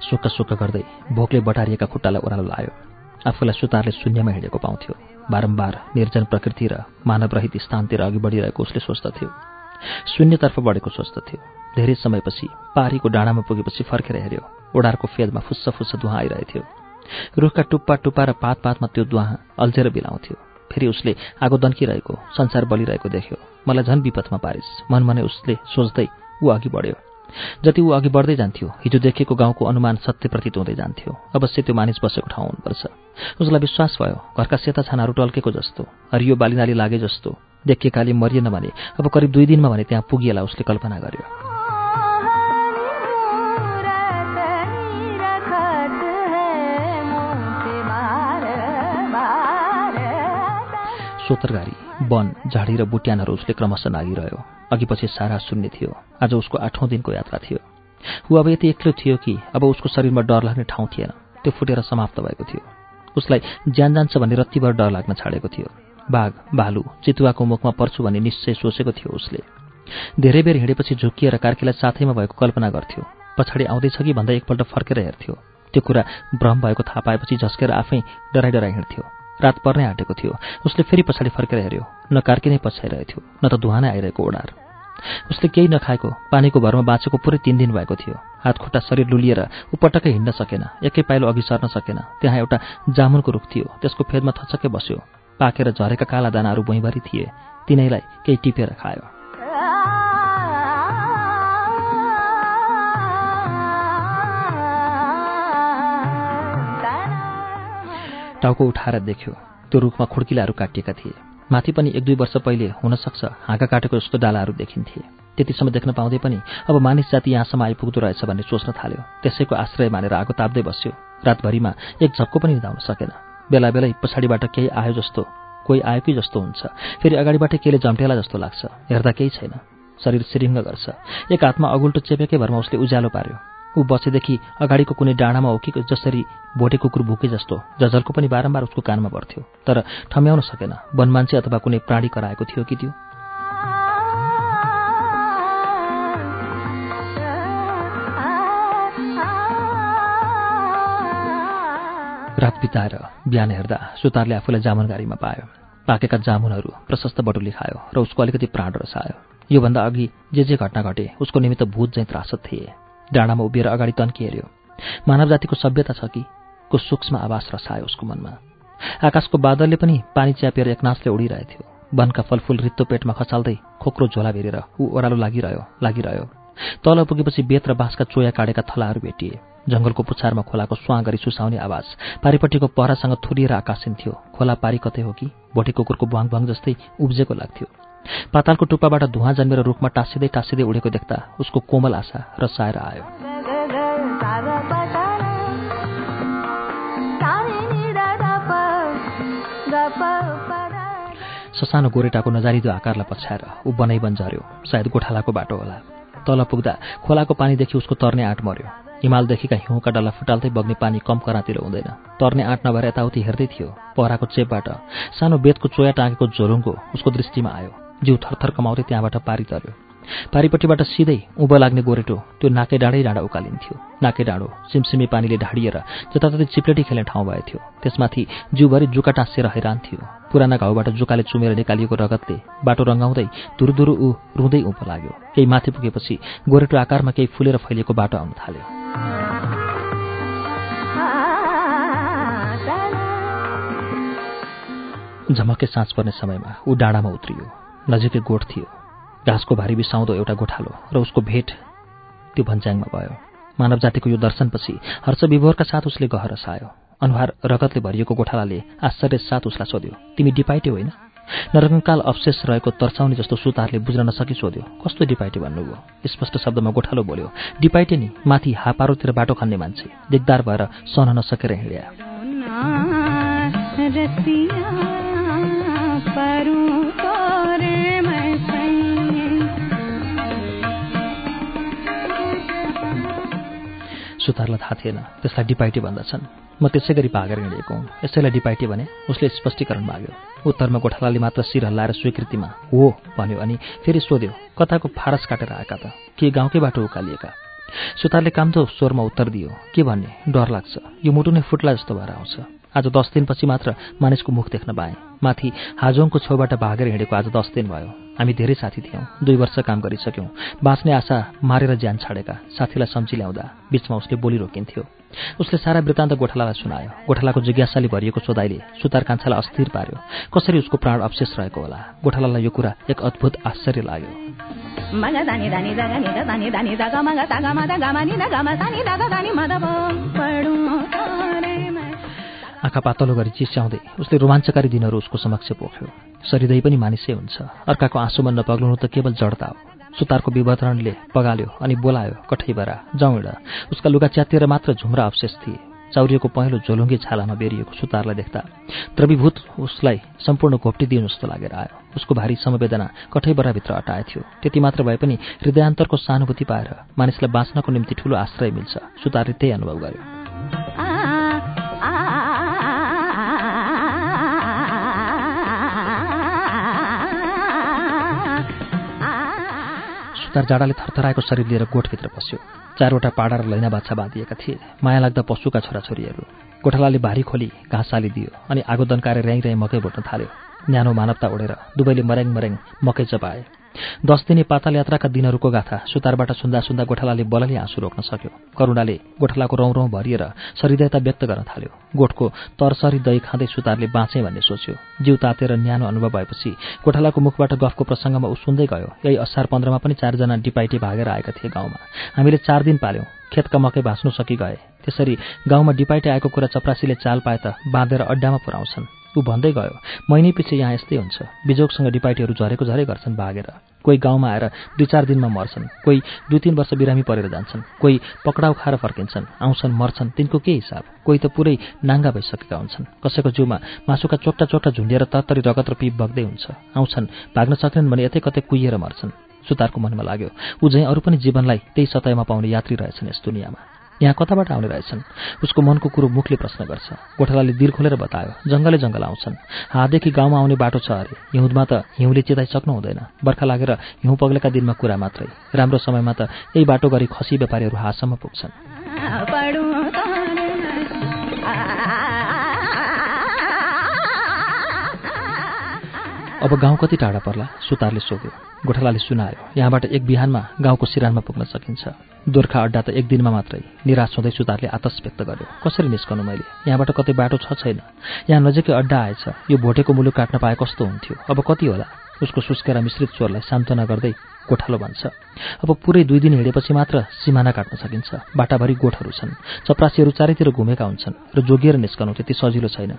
सोक्क सोक्क गर्दै भोकले बटारिएका खुट्टालाई ओह्रालो लायो। आफूलाई सुतारले शून्यमा हिँडेको पाउँथ्यो। बारम्बार निर्जन प्रकृति र मानवरहित स्थानतिर अघि बढिरहेको उसले सोच्दथ्यो शून्यतर्फ बढेको सोच्दथ्यो धेरै समयपछि पारीको डाँडामा पुगेपछि फर्केर हेऱ्यो ओडारको फेदमा फुस्स फुस्स धुवा आइरहेथ्यो। रुखका टुप्पा टुप्पा र पात पातमा त्यो दुवाहा अल्झेर बिलाउँथ्यो। फेरि उसले आगो दन्किरहेको संसार बलिरहेको देख्यो। मलाई झन् विपदमा पारिस् मनमनै उसले सोच्दै ऊ अघि बढ्यो। जति ऊ अघि बढ्दै जान्थ्यो हिजो देखेको गाउँको अनुमान सत्य प्रतीत हुँदै जान्थ्यो। अवश्य त्यो मानिस बसेको ठाउँ हुनुपर्छ। उसलाई विश्वास भयो घरका सेता छानाहरू टल्केको जस्तो हरियो बालिनाली लागे जस्तो देखिएकाले मरिएन भने अब करिब दुई दिनमा भने त्यहाँ पुगिएला उसले कल्पना गर्यो। सोतरगारी वन झाडी र बुट्यानहरू उसले क्रमशः नागिरह्यो। अघिपछि सारा शून्य थियो। आज उसको आठौँ दिनको यात्रा थियो। ऊ अब यति एक्लो थियो कि अब उसको शरीरमा डर लाग्ने ठाउँ थिएन। त्यो फुटेर समाप्त भएको थियो। उसलाई ज्यान जान्छ भन्ने रत्तिभर डर लाग्न छाडेको थियो। बाघ भालु चितुवाको मुखमा पर्छु भन्ने निश्चय सोचेको थियो उसले। धेरै बेर हिँडेपछि झुकिएर कार्कीलाई साथैमा भएको कल्पना गर्थ्यो। पछाडि आउँदैछ कि भन्दा एकपल्ट फर्केर हेर्थ्यो। त्यो कुरा भ्रम भएको थाहा पाएपछि झस्केर आफै डराइ डराइ हिँड्थ्यो। रात पर्नै आँटेको थियो। उसले फेरि पछाडि फर्केर हेऱ्यो न कार्की नै थियो न त धुवा नै आइरहेको ओडार। उसले केही नखाएको पानीको भरमा बाँचेको पुरै तिन दिन भएको थियो। हातखुट्टा शरीर लुलिएर ऊ पटक्कै हिँड्न सकेन एकै पाइलो अघि सर्न सकेन। त्यहाँ एउटा जामुनको रुख थियो त्यसको फेदमा थचक्कै बस्यो। पाकेर झरेका काला दानाहरू भुइँभरि थिए। तिनैलाई केही टिपेर खायो। टाउको उठाएर देख्यो। त्यो रुखमा खुड्किलाहरू काटिएका थिए। माथि पनि एक दुई वर्ष पहिले हुनसक्छ हाँका काटेको जस्तो डालाहरू देखिन्थे। त्यतिसम्म देख्न पाउँदै पनि अब मानिस जाति यहाँसम्म आइपुग्दो रहेछ भन्ने सोच्न थाल्यो। त्यसैको आश्रय मानेर आगो ताप्दै बस्यो। रातभरिमा एक झक्को पनि निधाउन सकेन। बेला बेलै पछाडिबाट केही आयो जस्तो कोही आएकै जस्तो हुन्छ। फेरि अगाडिबाट केहीले जम्टेला जस्तो लाग्छ। हेर्दा केही छैन। शरीर सिरिङ्ग गर्छ। एक हातमा अगुल्टो चेपेकै भरमा उसले उज्यालो पार्यो। ऊ बसेदेखि अगाडिको कुनै डाँडामा हो कि जसरी भोटे कुकुर भुके जस्तो जजलको पनि बारम्बार उसको कानमा पर्थ्यो तर ठम्याउन सकेन वनमान्छे अथवा कुनै प्राणी कराएको थियो कि त्यो। रात बिताएर बिहान हेर्दा सुतारले आफूलाई जामुन गाडीमा पायो। पाकेका जामुनहरू प्रशस्त बटुली खायो र उसको अलिकति प्राण रसायो। योभन्दा अघि जे जे घटना घटे उसको निमित्त भूत झैँ त्रासद थिए। डाँडामा उभिएर अगाडि तन्की हेऱ्यो। मानव जातिको सभ्यता छ कि को सूक्ष्म आवास रसायो उसको मनमा। आकाशको बादलले पनि पानी च्यापेर एकनासले उडिरहेथ्यो। वनका फलफुल रित्तो पेटमा खसाल्दै खोक्रो झोला भेरेर ऊ ओह्रालो लागिरह्यो लागिरह्यो। तल पुगेपछि बेत र बाँसका चोया काटेका थलाहरू भेटिए। जङ्गलको पुछारमा खोलाको स्वाँ गरी सुसाउने आवाज पारिपट्टिको पहरासँग थुरिएर आकाशिन्थ्यो खोला पारी कतै हो कि भोटे कुकुरको भुवाङ भुवाङ जस्तै उब्जेको लाग्थ्यो। पातालको टुप्पाबाट धुवा जन्मेर रुखमा टाँसिँदै टाँसिँदै उडेको देख्दा उसको कोमल आशा रसाएर आयो। ससानो गोरेटाको नजारिदो आकारलाई पछ्याएर ऊ बनाइबन झऱ्यो सायद गोठालाको बाटो होला। तल पुग्दा खोलाको पानीदेखि उसको तर्ने आँट मर्यो। हिमालदेखिका हिउँका डल्ला फुटाल्दै बग्ने पानी कम करातिर हुँदैन। तर्ने आँट नभएर यताउति हेर्दै थियो पहराको चेपबाट। सानो बेतको चोया टाँगेको झोरुङ्गो उसको दृष्टिमा आयो। जिउ थरथर कमाउँदै त्यहाँबाट पारी तर्यो पारिपट्टिबाट सिधै उँभो लाग्ने गोरेटो त्यो नाकै डाँडै डाँडा उकालिन्थ्यो। नाकै डाँडो सिमसिमे पानीले ढाडिएर जताततै चिप्लेटी खेल्ने ठाउँ भएथ्यो त्यसमाथि जिउभरि जुका टाँसेर हैरान थियो पुराना घाउबाट जुकाले चुमेर निकालिएको रगतले बाटो रङ्गाउँदै धुरुधुरु ऊ रुँदै उँभो लाग्यो। केही माथि पुगेपछि गोरेटो आकारमा केही फुलेर फैलिएको बाटो आउन थाल्यो। झमक्कै साँझ पर्ने समयमा ऊ डाँडामा उत्रियो। नजिकै गोठ थियो। घाँसको भारी बिसाउँदो एउटा गोठालो र उसको भेट त्यो भन्ज्याङमा भयो। मानव जातिको यो दर्शनपछि हर्ष विभोरका साथ उसले गहर सायो। अनुहार रगतले भरिएको गोठालाले आश्चर्य साथ उसलाई सोध्यो तिमी डिपाइटे होइन? नरकङ्काल अवशेष रहेको तर्साउने जस्तो सुतारले बुझ्न नसकी सोध्यो कस्तो डिपाइटे भन्नुभयो स्पष्ट शब्दमा गोठालो बोल्यो डिपाइटे नि माथि हापारोतिर बाटो खन्ने मान्छे दिगदार भएर सहन नसकेर हिँड्या। सुतारलाई थाहा थिएन। त्यसलाई डिपाइटी भन्दछन्। म त्यसै गरी भागेर हिँडेको हुँ। यसैलाई डिपाइटी भने उसले स्पष्टीकरण माग्यो। उत्तरमा गोठालाले मात्र शिर हल्लाएर स्वीकृतिमा हो भन्यो अनि फेरि सोध्यो कताको फारस काटेर आएका त? के गाउँकै बाटो उकालिएका? सुतारले कामतो स्वरमा उत्तर दियो के भन्ने? डर लाग्छ। यो मुटु नै फुट्ला जस्तो भएर आउँछ। आज दस दिनपछि मात्र मानिसको मुख देख्न पाएँ। माथि हाजोङको छेउबाट भागेर हिँडेको आज दस दिन भयो। हामी धेरै साथी थियौँ। दुई वर्ष काम गरिसक्यौँ। बाँच्ने आशा मारेर ज्यान छाडेका साथीलाई सम्झी ल्याउँदा बिचमा उसले बोली रोकिन्थ्यो। उसले सारा वृत्तान्त गोठालालाई सुनायो। गोठालाको जिज्ञासाले भरिएको सोधाइले सुतार कान्छालाई अस्थिर पार्यो। कसरी उसको प्राण अवशेष रहेको होला? गोठालालाई यो कुरा एक अद्भुत आश्चर्य लाग्यो। आँखा पातलो गरी चिस्याउँदै उसले रोमाञ्चकारी दिनहरू उसको समक्ष पोख्यो। शरीरै पनि मानिसै हुन्छ। अर्काको आँसुमा नपग्लाउनु त केवल जडता हो। सुतारको विवरणले पगाल्यो अनि बोलायो कठैबरा जाउँ उसका लुगा च्यातिएर मात्र झुम्रा अवशेष थिए। चाउरिएको पहेँलो झोलुङ्गे छालामा बेरिएको सुतारलाई देख्दा द्रवीभूत उसलाई सम्पूर्ण घोप्टिदिउँ जस्तो लागेर आयो। उसको भारी समवेदना कठैबराभित्र अटाए थियो त्यति मात्र भए पनि हृदयान्तरको सहानुभूति पाएर मानिसलाई बाँच्नको निम्ति ठूलो आश्रय मिल्छ। सुतारले त्यही अनुभव गर्यो। सुतार जाडाले थरथराएको शरीर लिएर गोठभित्र पस्यो चारवटा पाडा र लैना बाछा बाँधिएका थिए। माया लाग्दा पशुका छोराछोरीहरू गोठालाले भारी खोली घाँस दियो अनि आगो दन्काएर र्याङ र्याङ मकै बोट्न थाल्यो। न्यानो मानवता ओढेर दुवैले मर्याङ मर्याङ मकै चपाए दस दिने पाताल यात्राका दिनहरूको गाथा। सुतारबाट सुन्दा सुन्दा गोठालाले बलले आँसु रोक्न सक्यो। करुणाले गोठालाको रौँ रौँ भरिएर सरिदयता व्यक्त गर्न थाल्यो। गोठको तरसरी दही खाँदै सुतारले बाँचे भन्ने सोच्यो। जिउ तातेर न्यानो अनुभव भएपछि गोठालाको मुखबाट गफको प्रसङ्गमा ऊ सुन्दै गयो। यही असार पन्ध्रमा पनि चारजना डिपाइटी भागेर आएका थिए गाउँमा। हामीले चार दिन पाल्यौँ। खेतका मकै भाँच्नु सकिगए। त्यसरी गाउँमा डिपाइटी आएको कुरा चपरासीले चाल पाए त बाँधेर अड्डामा पुऱ्याउँछन् ऊ भन्दै गयो महिनै पछि यहाँ यस्तै हुन्छ। बिजोगसँग डिपाइटीहरू झरेको झरै गर्छन् भागेर। कोही गाउँमा आएर दुई चार दिनमा मर्छन्। कोही दुई तिन वर्ष बिरामी परेर जान्छन्। कोही पक्राउ खाएर फर्किन्छन्। आउँछन् मर्छन्। तिनको के हिसाब? कोही त पुरै नाङ्गा भइसकेका हुन्छन्। कसैको जिउमा मासुका चोक्टा चोक्टा झुन्डिएर तत्तरी रगत र पिप बग्दै हुन्छ। आउँछन् भाग्न सकेनन् भने यतै कतै कुहिएर मर्छन्। सुतारको मनमा लाग्यो ऊ झैँ अरू पनि जीवनलाई त्यही सतयमा पाउने यात्री रहेछन् यस दुनियाँमा। यहाँ कताबाट आउने रहेछन्। उसको मनको कुरो मुखले प्रश्न गर्छ। गोठालाले दिल खोलेर बतायो जङ्गलै जङ्गल आउँछन्। हातदेखि गाउँमा आउने बाटो छ अरे। हिउँदमा त हिउँले चेताइसक्नु हुँदैन। बर्खा लागेर हिउँ पग्लेका दिनमा कुरा मात्रै। राम्रो समयमा त यही बाटो गरी खसी व्यापारीहरू हातसम्म पुग्छन्। अब गाउँ कति टाढा पर्ला सुतारले सोध्यो। गोठालाले सुनायो यहाँबाट एक बिहानमा गाउँको सिरानमा पुग्न सकिन्छ। दोर्खा अड्डा त एक दिनमा मात्रै निराश हुँदै सुतारले आतस व्यक्त गर्यो। कसरी निस्कनु मैले? यहाँबाट कतै बाटो छ छैन। यहाँ नजिकै अड्डा आएछ। यो भोटेको मुलुक काट्न पाए कस्तो हुन्थ्यो? अब कति होला? उसको सुस्केरा मिश्रित स्वरलाई सान्त्वना गर्दै गोठालो भन्छ अब पुरै दुई दिन हिँडेपछि मात्र सिमाना काट्न सकिन्छ। बाटाभरि गोठहरू छन्। चपरासीहरू चारैतिर घुमेका हुन्छन् र जोगिएर निस्कनु त्यति सजिलो छैन।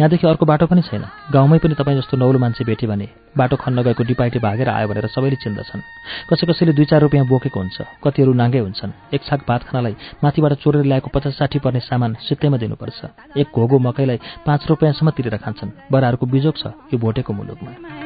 यहाँदेखि अर्को बाटो पनि छैन। गाउँमै पनि तपाईँ जस्तो नौलो मान्छे भेट्यो भने बाटो खन्न गएको डिपाइटी भागेर आयो भनेर सबैले चिन्दछन्। कसै कसैले दुई चार रुपियाँ बोकेको हुन्छ। कतिहरू नाङ्गै हुन्छन्। एक छाक भात खानालाई माथिबाट चोरेर ल्याएको पचास साठी पर्ने सामान सित्तैमा दिनुपर्छ। एक घोगो मकैलाई पाँच रुपियाँसम्म तिरेर खान्छन्। बराहरूको बिजोग छ यो भोटेको मुलुकमा।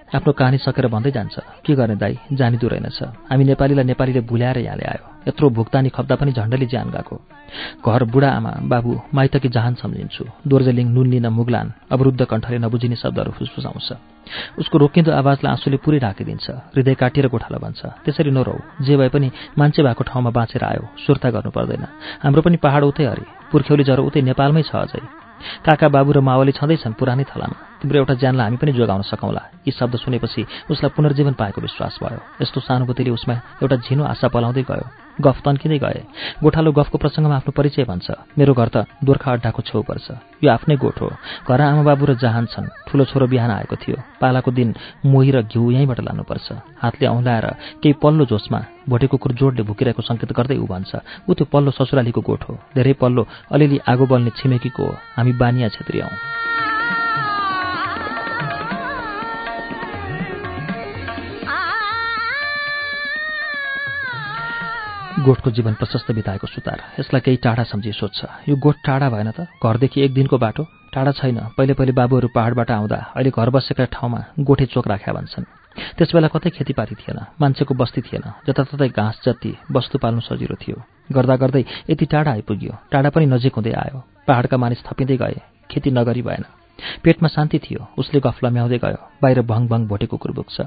आफ्नो कहानी सकेर भन्दै जान्छ। के गर्ने दाई? जानिदो रहेनछ हामी नेपालीलाई नेपालीले भुल्याएर यहाँ ल्यायो यत्रो भुक्तानी खप्दा पनि झन्डली ज्यान गएको। घर बुढा आमा बाबु माइतकी जहान सम्झिन्छु। दोर्जेलिङ नुन लिन मुगलान अवरुद्ध कण्ठले नबुझिने शब्दहरू फुसफुसाउँछ। उसको रोकिँदो आवाजलाई आँसुले पुरै ढाकिदिन्छ। हृदय काटिएर गोठालो भन्छ त्यसरी नरौ जे भए पनि मान्छे भएको ठाउँमा बाँचेर आयो। सुर्ता गर्नु पर्दैन। हाम्रो पनि पहाड उतै अरे पुर्ख्यौली जरो उतै नेपालमै छ अझै। काका बाबु र मावली छँदैछन् पुरानै थलामा। तिम्रो एउटा ज्यानलाई हामी पनि जोगाउन सकौँला। यी शब्द सुनेपछि उसलाई पुनर्जीवन पाएको विश्वास भयो। यस्तो सहानुभूतिले उसमा एउटा झिनो आशा पलाउँदै गयो। गफ तन्किँदै गए। गोठालो गफको प्रसङ्गमा आफ्नो परिचय भन्छ। मेरो घर त दोर्खा अड्डाको छेउ पर्छ। यो आफ्नै गोठ हो। घर आमा बाबु र जहान छन्। ठुलो छोरो बिहान आएको थियो। पालाको दिन मोही र घिउ यहीँबाट लानुपर्छ। हातले औँलाएर केही पल्लो जोसमा भोटे कुकुर जोडले भुकिरहेको सङ्केत गर्दै ऊ भन्छ ऊ त्यो पल्लो ससुरालीको गोठ हो। धेरै पल्लो अलिअलि आगो बल्ने छिमेकीको हो। हामी बानिया छेत्री हौँ गोठको जीवन प्रशस्त बिताएको सुतार यसलाई केही टाढा सम्झी सोध्छ। यो गोठ टाढा भएन त? घरदेखि एक दिनको बाटो? टाढा छैन। पहिले पहिले बाबुहरू पहाडबाट आउँदा अहिले घर बसेका ठाउँमा गोठे चोक राख्या भन्छन्। त्यस बेला कतै खेतीपाती थिएन मान्छेको बस्ती थिएन जताततै घाँस जति वस्तु पाल्नु सजिलो थियो। गर्दा गर्दै यति टाढा आइपुग्यो। टाढा पनि नजिक हुँदै आयो। पहाडका मानिस थपिँदै गए। खेती नगरी भएन। पेटमा शान्ति थियो। उसले गफ लम्याउँदै गयो। बाहिर भङ भङ भोटे कुकुर बोक्छ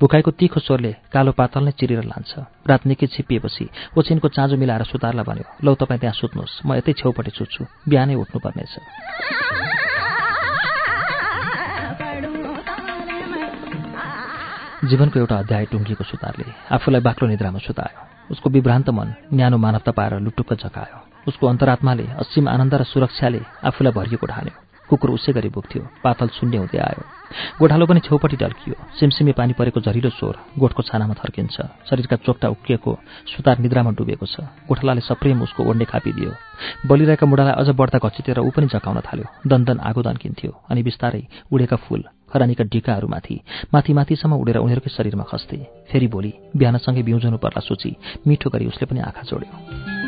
भुकाइको तिखो स्वरले कालो पातल नै चिरेर लान्छ। रात निकै छिप्पिएपछि ओछिनको चाँजो मिलाएर सुतारलाई भन्यो लौ तपाईँ त्यहाँ सुत्नुहोस्। म यतै छेउपट्टि सुत्छु। बिहानै उठ्नुपर्नेछ। जीवनको एउटा अध्याय टुङ्गिएको सुतारले आफूलाई बाक्लो निद्रामा सुतायो। उसको विभ्रान्त मन न्यानो मानवता पाएर लुटुक्क झकायो उसको अन्तरात्माले असीम आनन्द र सुरक्षाले आफूलाई भरिएको ठान्यो कुकुर उसै गरी बोक्थ्यो। पातल शून्य हुँदै आयो। गोठालो पनि छेउपट्टि टल्कियो सिमसिमे पानी परेको झरिलो चोर गोठको छानामा थर्किन्छ। शरीरका चोक्टा उक्किएको सुतार निद्रामा डुबेको छ। गोठालाले सप्रेम उसको ओड्ने खापिदियो। बलिरहेका मुढालाई अझ बढ्दा घचितेर ऊ पनि झकाउन थाल्यो। दन्दन आगो दन्किन्थ्यो अनि बिस्तारै उडेका फूल खरानीका ढिकाहरूमाथि माथि माथिसम्म उडेर उनीहरूकै शरीरमा खस्थे। फेरि भोलि बिहानसँगै बिउजनु पर्ला सोची मिठो गरी उसले पनि आँखा जोड्यो।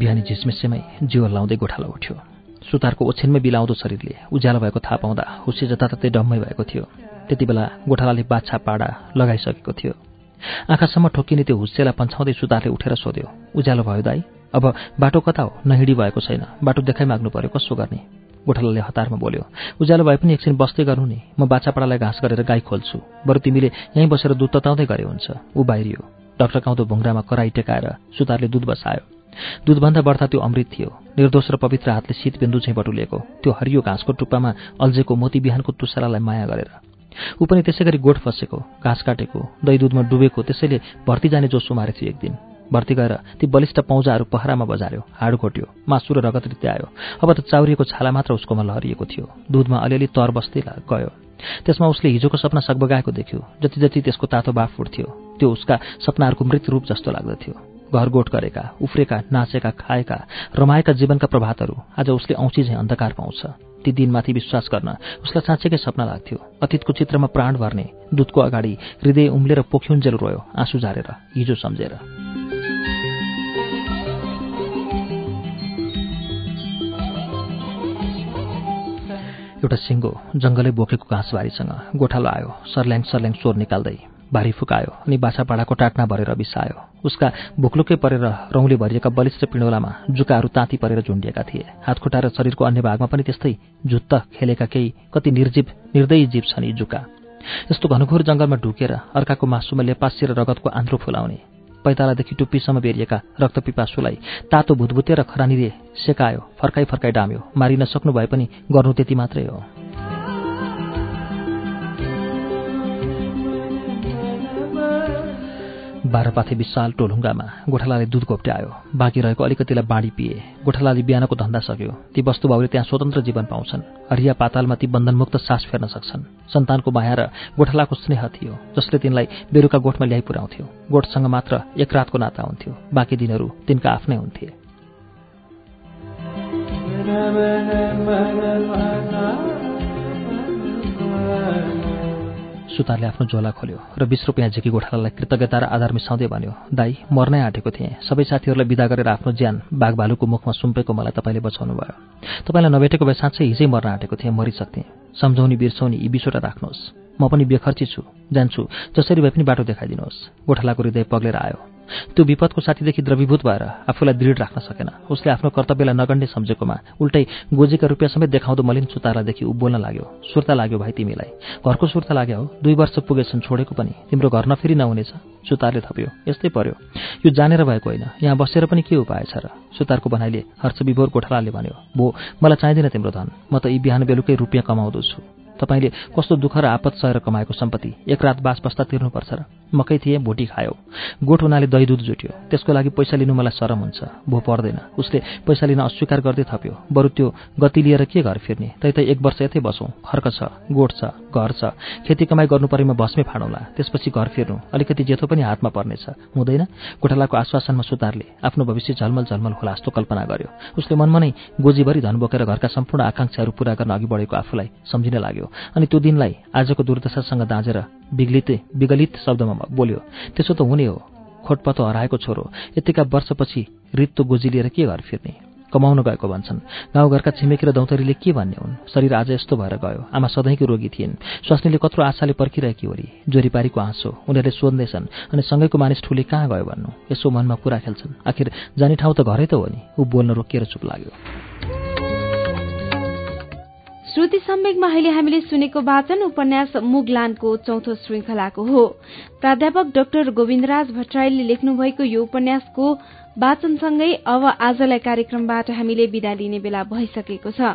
बिहानी झिसमिसेमै जिउ लाउँदै गोठालो उठ्यो। सुतारको ओछ्यानमै बिलाउँदो शरीरले उज्यालो भएको थाहा पाउँदा हुसी जताततै डम्मै भएको थियो। त्यति बेला गोठालाले बाछा पाडा लगाइसकेको थियो। आँखासम्म ठोकिने त्यो हुस्सेलाई पन्छाउँदै सुतारले उठेर सोध्यो उज्यालो भयो दाई? अब बाटो कता हो? नहिडी भएको छैन। बाटो देखाइ माग्नु पर्यो कसो गर्ने? गोठालाले हतारमा बोल्यो उज्यालो भए पनि एकछिन बस्दै गर्नु नि। म बाछापाडालाई घाँस गरेर गाई खोल्छु। बरु तिमीले यहीँ बसेर दुध तताउँदै गरे हुन्छ। ऊ बाहिरियो। ढकढकाउँदो भुङ्रामा कराई टेकाएर सुतारले दुध बसायो। दुधभन्दा बढ्ता त्यो अमृत थियो। निर्दोष र पवित्र हातले शीत बिन्दु चाहिँ बटुलेको। त्यो हरियो घाँसको टुप्पामा अल्झेको मोती बिहानको तुसारालाई माया गरेर। ऊ पनि त्यसै गरी गोठ फसेको घाँस काटेको दही दुधमा डुबेको त्यसैले भर्ती जाने जोसो मारेको थियो एक दिन। भर्ती गएर ती बलिष्ठ पौजाहरू पहरामा बजार्यो हाड घोट्यो मासु र रगत रित्यायो। अब त चाउरिएको छाला मात्र उसकोमा लहरिएको थियो। दुधमा अलिअलि तर बस्दै गयो। त्यसमा उसले हिजोको सपना सगबगाएको देख्यो। जति जति त्यसको तातो बाफ उठ्थ्यो त्यो उसका सपनाहरूको मृत रूप जस्तो लाग्दथ्यो। घरगोठ गरेका उफ्रेका नाचेका खाएका रमाएका जीवनका प्रभातहरू आज उसले औँची झैँ अन्धकार पाउँछ। ती दिनमाथि विश्वास गर्न उसलाई साँच्चैकै सपना लाग्थ्यो। अतीतको चित्रमा प्राण भर्ने दुधको अगाडि हृदय उम्लेर पोख्युन्जेल रोयो आँसु झारेर हिजो सम्झेर। एउटा सिङ्गो जङ्गलै बोकेको घाँसबारीसँग गोठालो आयो सर्ल्याङ सर्ल्याङ स्वर निकाल्दै। भारी फुकायो अनि बाछापाडाको टाटना भरेर बिसायो। उसका भुक्लुकै परेर रौँले भरिएका बलिष्ठ पिँडोलामा जुकाहरू ताती परेर झुन्डिएका थिए। हातखुट्टा र शरीरको अन्य भागमा पनि त्यस्तै झुत्त खेलेका केही कति निर्जीव निर्दयी जीव छन् यी जुका। यस्तो घनघोर जङ्गलमा ढुकेर अर्काको मासुमा लेपासी र रगतको आन्द्रो फुलाउने। पैतालादेखि टुप्पीसम्म बेरिएका रक्तपिपासुलाई तातो भुतभुते र खरानीले सेकायो फर्काई फर्काई डाम्यो। मारिन सक्नु भए पनि गर्नु त्यति मात्रै हो। बाह्रपाथे विशाल टोलुङ्गामा गोठालाले दुध घोप्ट्यायो बाँकी रहेको अलिकतिलाई बाँडी पिए। गोठालाले बिहानको धन्दा सक्यो। ती वस्तुभावले त्यहाँ स्वतन्त्र जीवन पाउँछन्। हरिया पातालमा ती बन्धनमुक्त सास फेर्न सक्छन्। सन्तानको माया र गोठालाको स्नेह थियो जसले तिनलाई बेलुका गोठमा ल्याइ पुर्याउँथ्यो। गोठसँग मात्र एक रातको नाता हुन्थ्यो। बाँकी दिनहरू तिनका आफ्नै हुन्थे। सुतारले आफ्नो झोला खोल्यो र बिस रुपियाँ झिकी गोठालालाई कृतज्ञता र आधार मिसाउँदै भन्यो दाई मर्नै आँटेको थिएँ। सबै साथीहरूलाई विदा गरेर आफ्नो ज्यान बाघभालुको मुखमा सुम्पेको मलाई तपाईँले बचाउनु भयो तपाईँलाई नभेटेको भए साँच्चै हिजै मर्न आँटेको थिएँ मरिसक्थेँ। सम्झाउनी बिर्साउने यी बिसवटा राख्नुहोस्। म पनि बेखर्ची छु। जान्छु। जसरी भए पनि बाटो देखाइदिनुहोस्। गोठालाको हृदय पग्लेर आयो। त्यो विपदको साथीदेखि द्रवीभूत भएर आफूलाई दृढ राख्न सकेन। उसले आफ्नो कर्तव्यलाई नगण्ने सम्झेकोमा उल्टै गोजीका रुपियाँ समेत देखाउँदो मलिन सुतारादेखि ऊ बोल्न लाग्यो सुर्ता लाग्यो भाइ तिमीलाई। घरको सुर्ता लाग्यो हो। दुई वर्ष पुगेछन् छोडेको पनि। तिम्रो घर नफेरि नहुनेछ। सुतारले थप्यो। यस्तै पर्यो। यो जानेर भएको होइन। यहाँ बसेर पनि के उपाय छ र? सुतारको भनाइले हर्ष विभोर गोठालाले भन्यो भो मलाई चाहिँदैन तिम्रो धन। म त यी बिहान बेलुकै रुपियाँ कमाउँदछु तपाईँले कस्तो दुःख र आपत सहेर कमाएको सम्पत्ति एक रात बास बस्दा तिर्नुपर्छ र मकै थिए भोटी खायो। गोठ हुनाले दही दुध जुट्यो। त्यसको लागि पैसा लिनु मलाई सरम हुन्छ। भो पर्दैन। उसले पैसा लिन अस्वीकार गर्दै थप्यो। बरु त्यो गति लिएर के घर फिर्ने? तै त एक वर्ष यतै बसौँ। खर्क छ गोठ छ घर छ। खेती कमाई गर्नु परेमा भस्मै फाडौँला। त्यसपछि घर फिर्नु। अलिकति जेथो पनि हातमा पर्नेछ। हुँदैन? गोठालाको आश्वासनमा सुतारले। आफ्नो भविष्य झलमल झलमल होला जस्तो कल्पना गर्यो। उसले मनमा नै गोजीभरि धन बोकेर घरका सम्पूर्ण आकाङ्क्षाहरू पूरा गर्न अघि बढेको आफूलाई सम्झिन लाग्यो। अनि त्यो दिनलाई आजको दुर्दशासँग दाँजेर विगलित विगलित शब्दमा बोल्यो। त्यसो त हुने हो। खोटपतो हराएको छोरो यतिका वर्षपछि रित्तो गोजी लिएर के घर फिर्ने? कमाउन गएको भन्छन्। गाउँघरका छिमेकी र दौतरीले के भन्ने हुन्? शरीर आज यस्तो भएर गयो। आमा सधैँकी रोगी थिइन्। स्वास्नीले कत्रो आशाले पर्खिरहेकी होरी जोरीपारीको हाँसो। उनीहरूले सोध्नेछन् अनि सँगैको मानिस ठुले कहाँ गयो भन्नु? यसो मनमा कुरा खेल्छन्। आखिर जाने ठाउँ त घरै त हो नि? ऊ बोल्न रोकिएर चुप लाग्यो।
श्रुति सम्वेकमा अहिले हामीले सुनेको वाचन उपन्यास मुगलानको चौथो श्रृंखलाको हो। प्राध्यापक डाक्टर गोविन्दराज भट्टराईले लेख्नु भएको यो उपन्यासको वाचनसँगै अब आजलाई कार्यक्रमबाट हामीले विदा लिने बेला भइसकेको छ।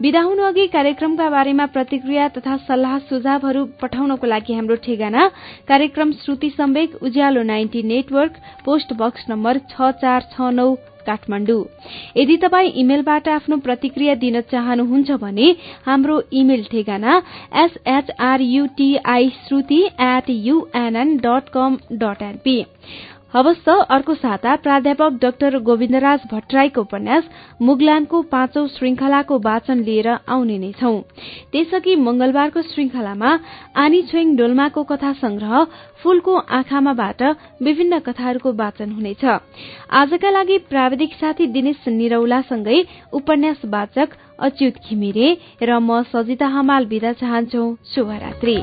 विदा हुनु अघि कार्यक्रमका बारेमा प्रतिक्रिया तथा सल्लाह सुझावहरू पठाउनको लागि हाम्रो ठेगाना कार्यक्रम Shruti Samvek Ujyaalo ninety network post box number छ चार छ नौ काठमाडौँ। यदि तपाईँ इमेलबाट आफ्नो प्रतिक्रिया दिन चाहनुहुन्छ भने हाम्रो इमेल ठेगाना S H R U T I Shruti at UNN dot com dot NP हवस् अर्को साता प्राध्यापक डाक्टर गोविन्दराज भट्टराईको उपन्यास मुगलानको पाँचौं श्रृंखलाको वाचन लिएर आउने नै छौं। त्यसअघि मंगलबारको श्रृंखलामा आनी छोइङ डोल्माको कथा संग्रह फूलको आँखामाबाट विभिन्न कथाहरूको वाचन हुनेछ। आजका लागि प्राविधिक साथी दिनेश निरौलासँगै उपन्यास वाचक अच्युत घिमिरे र म सजिता हमाल विदा चाहन्छौ। शुभरात्री।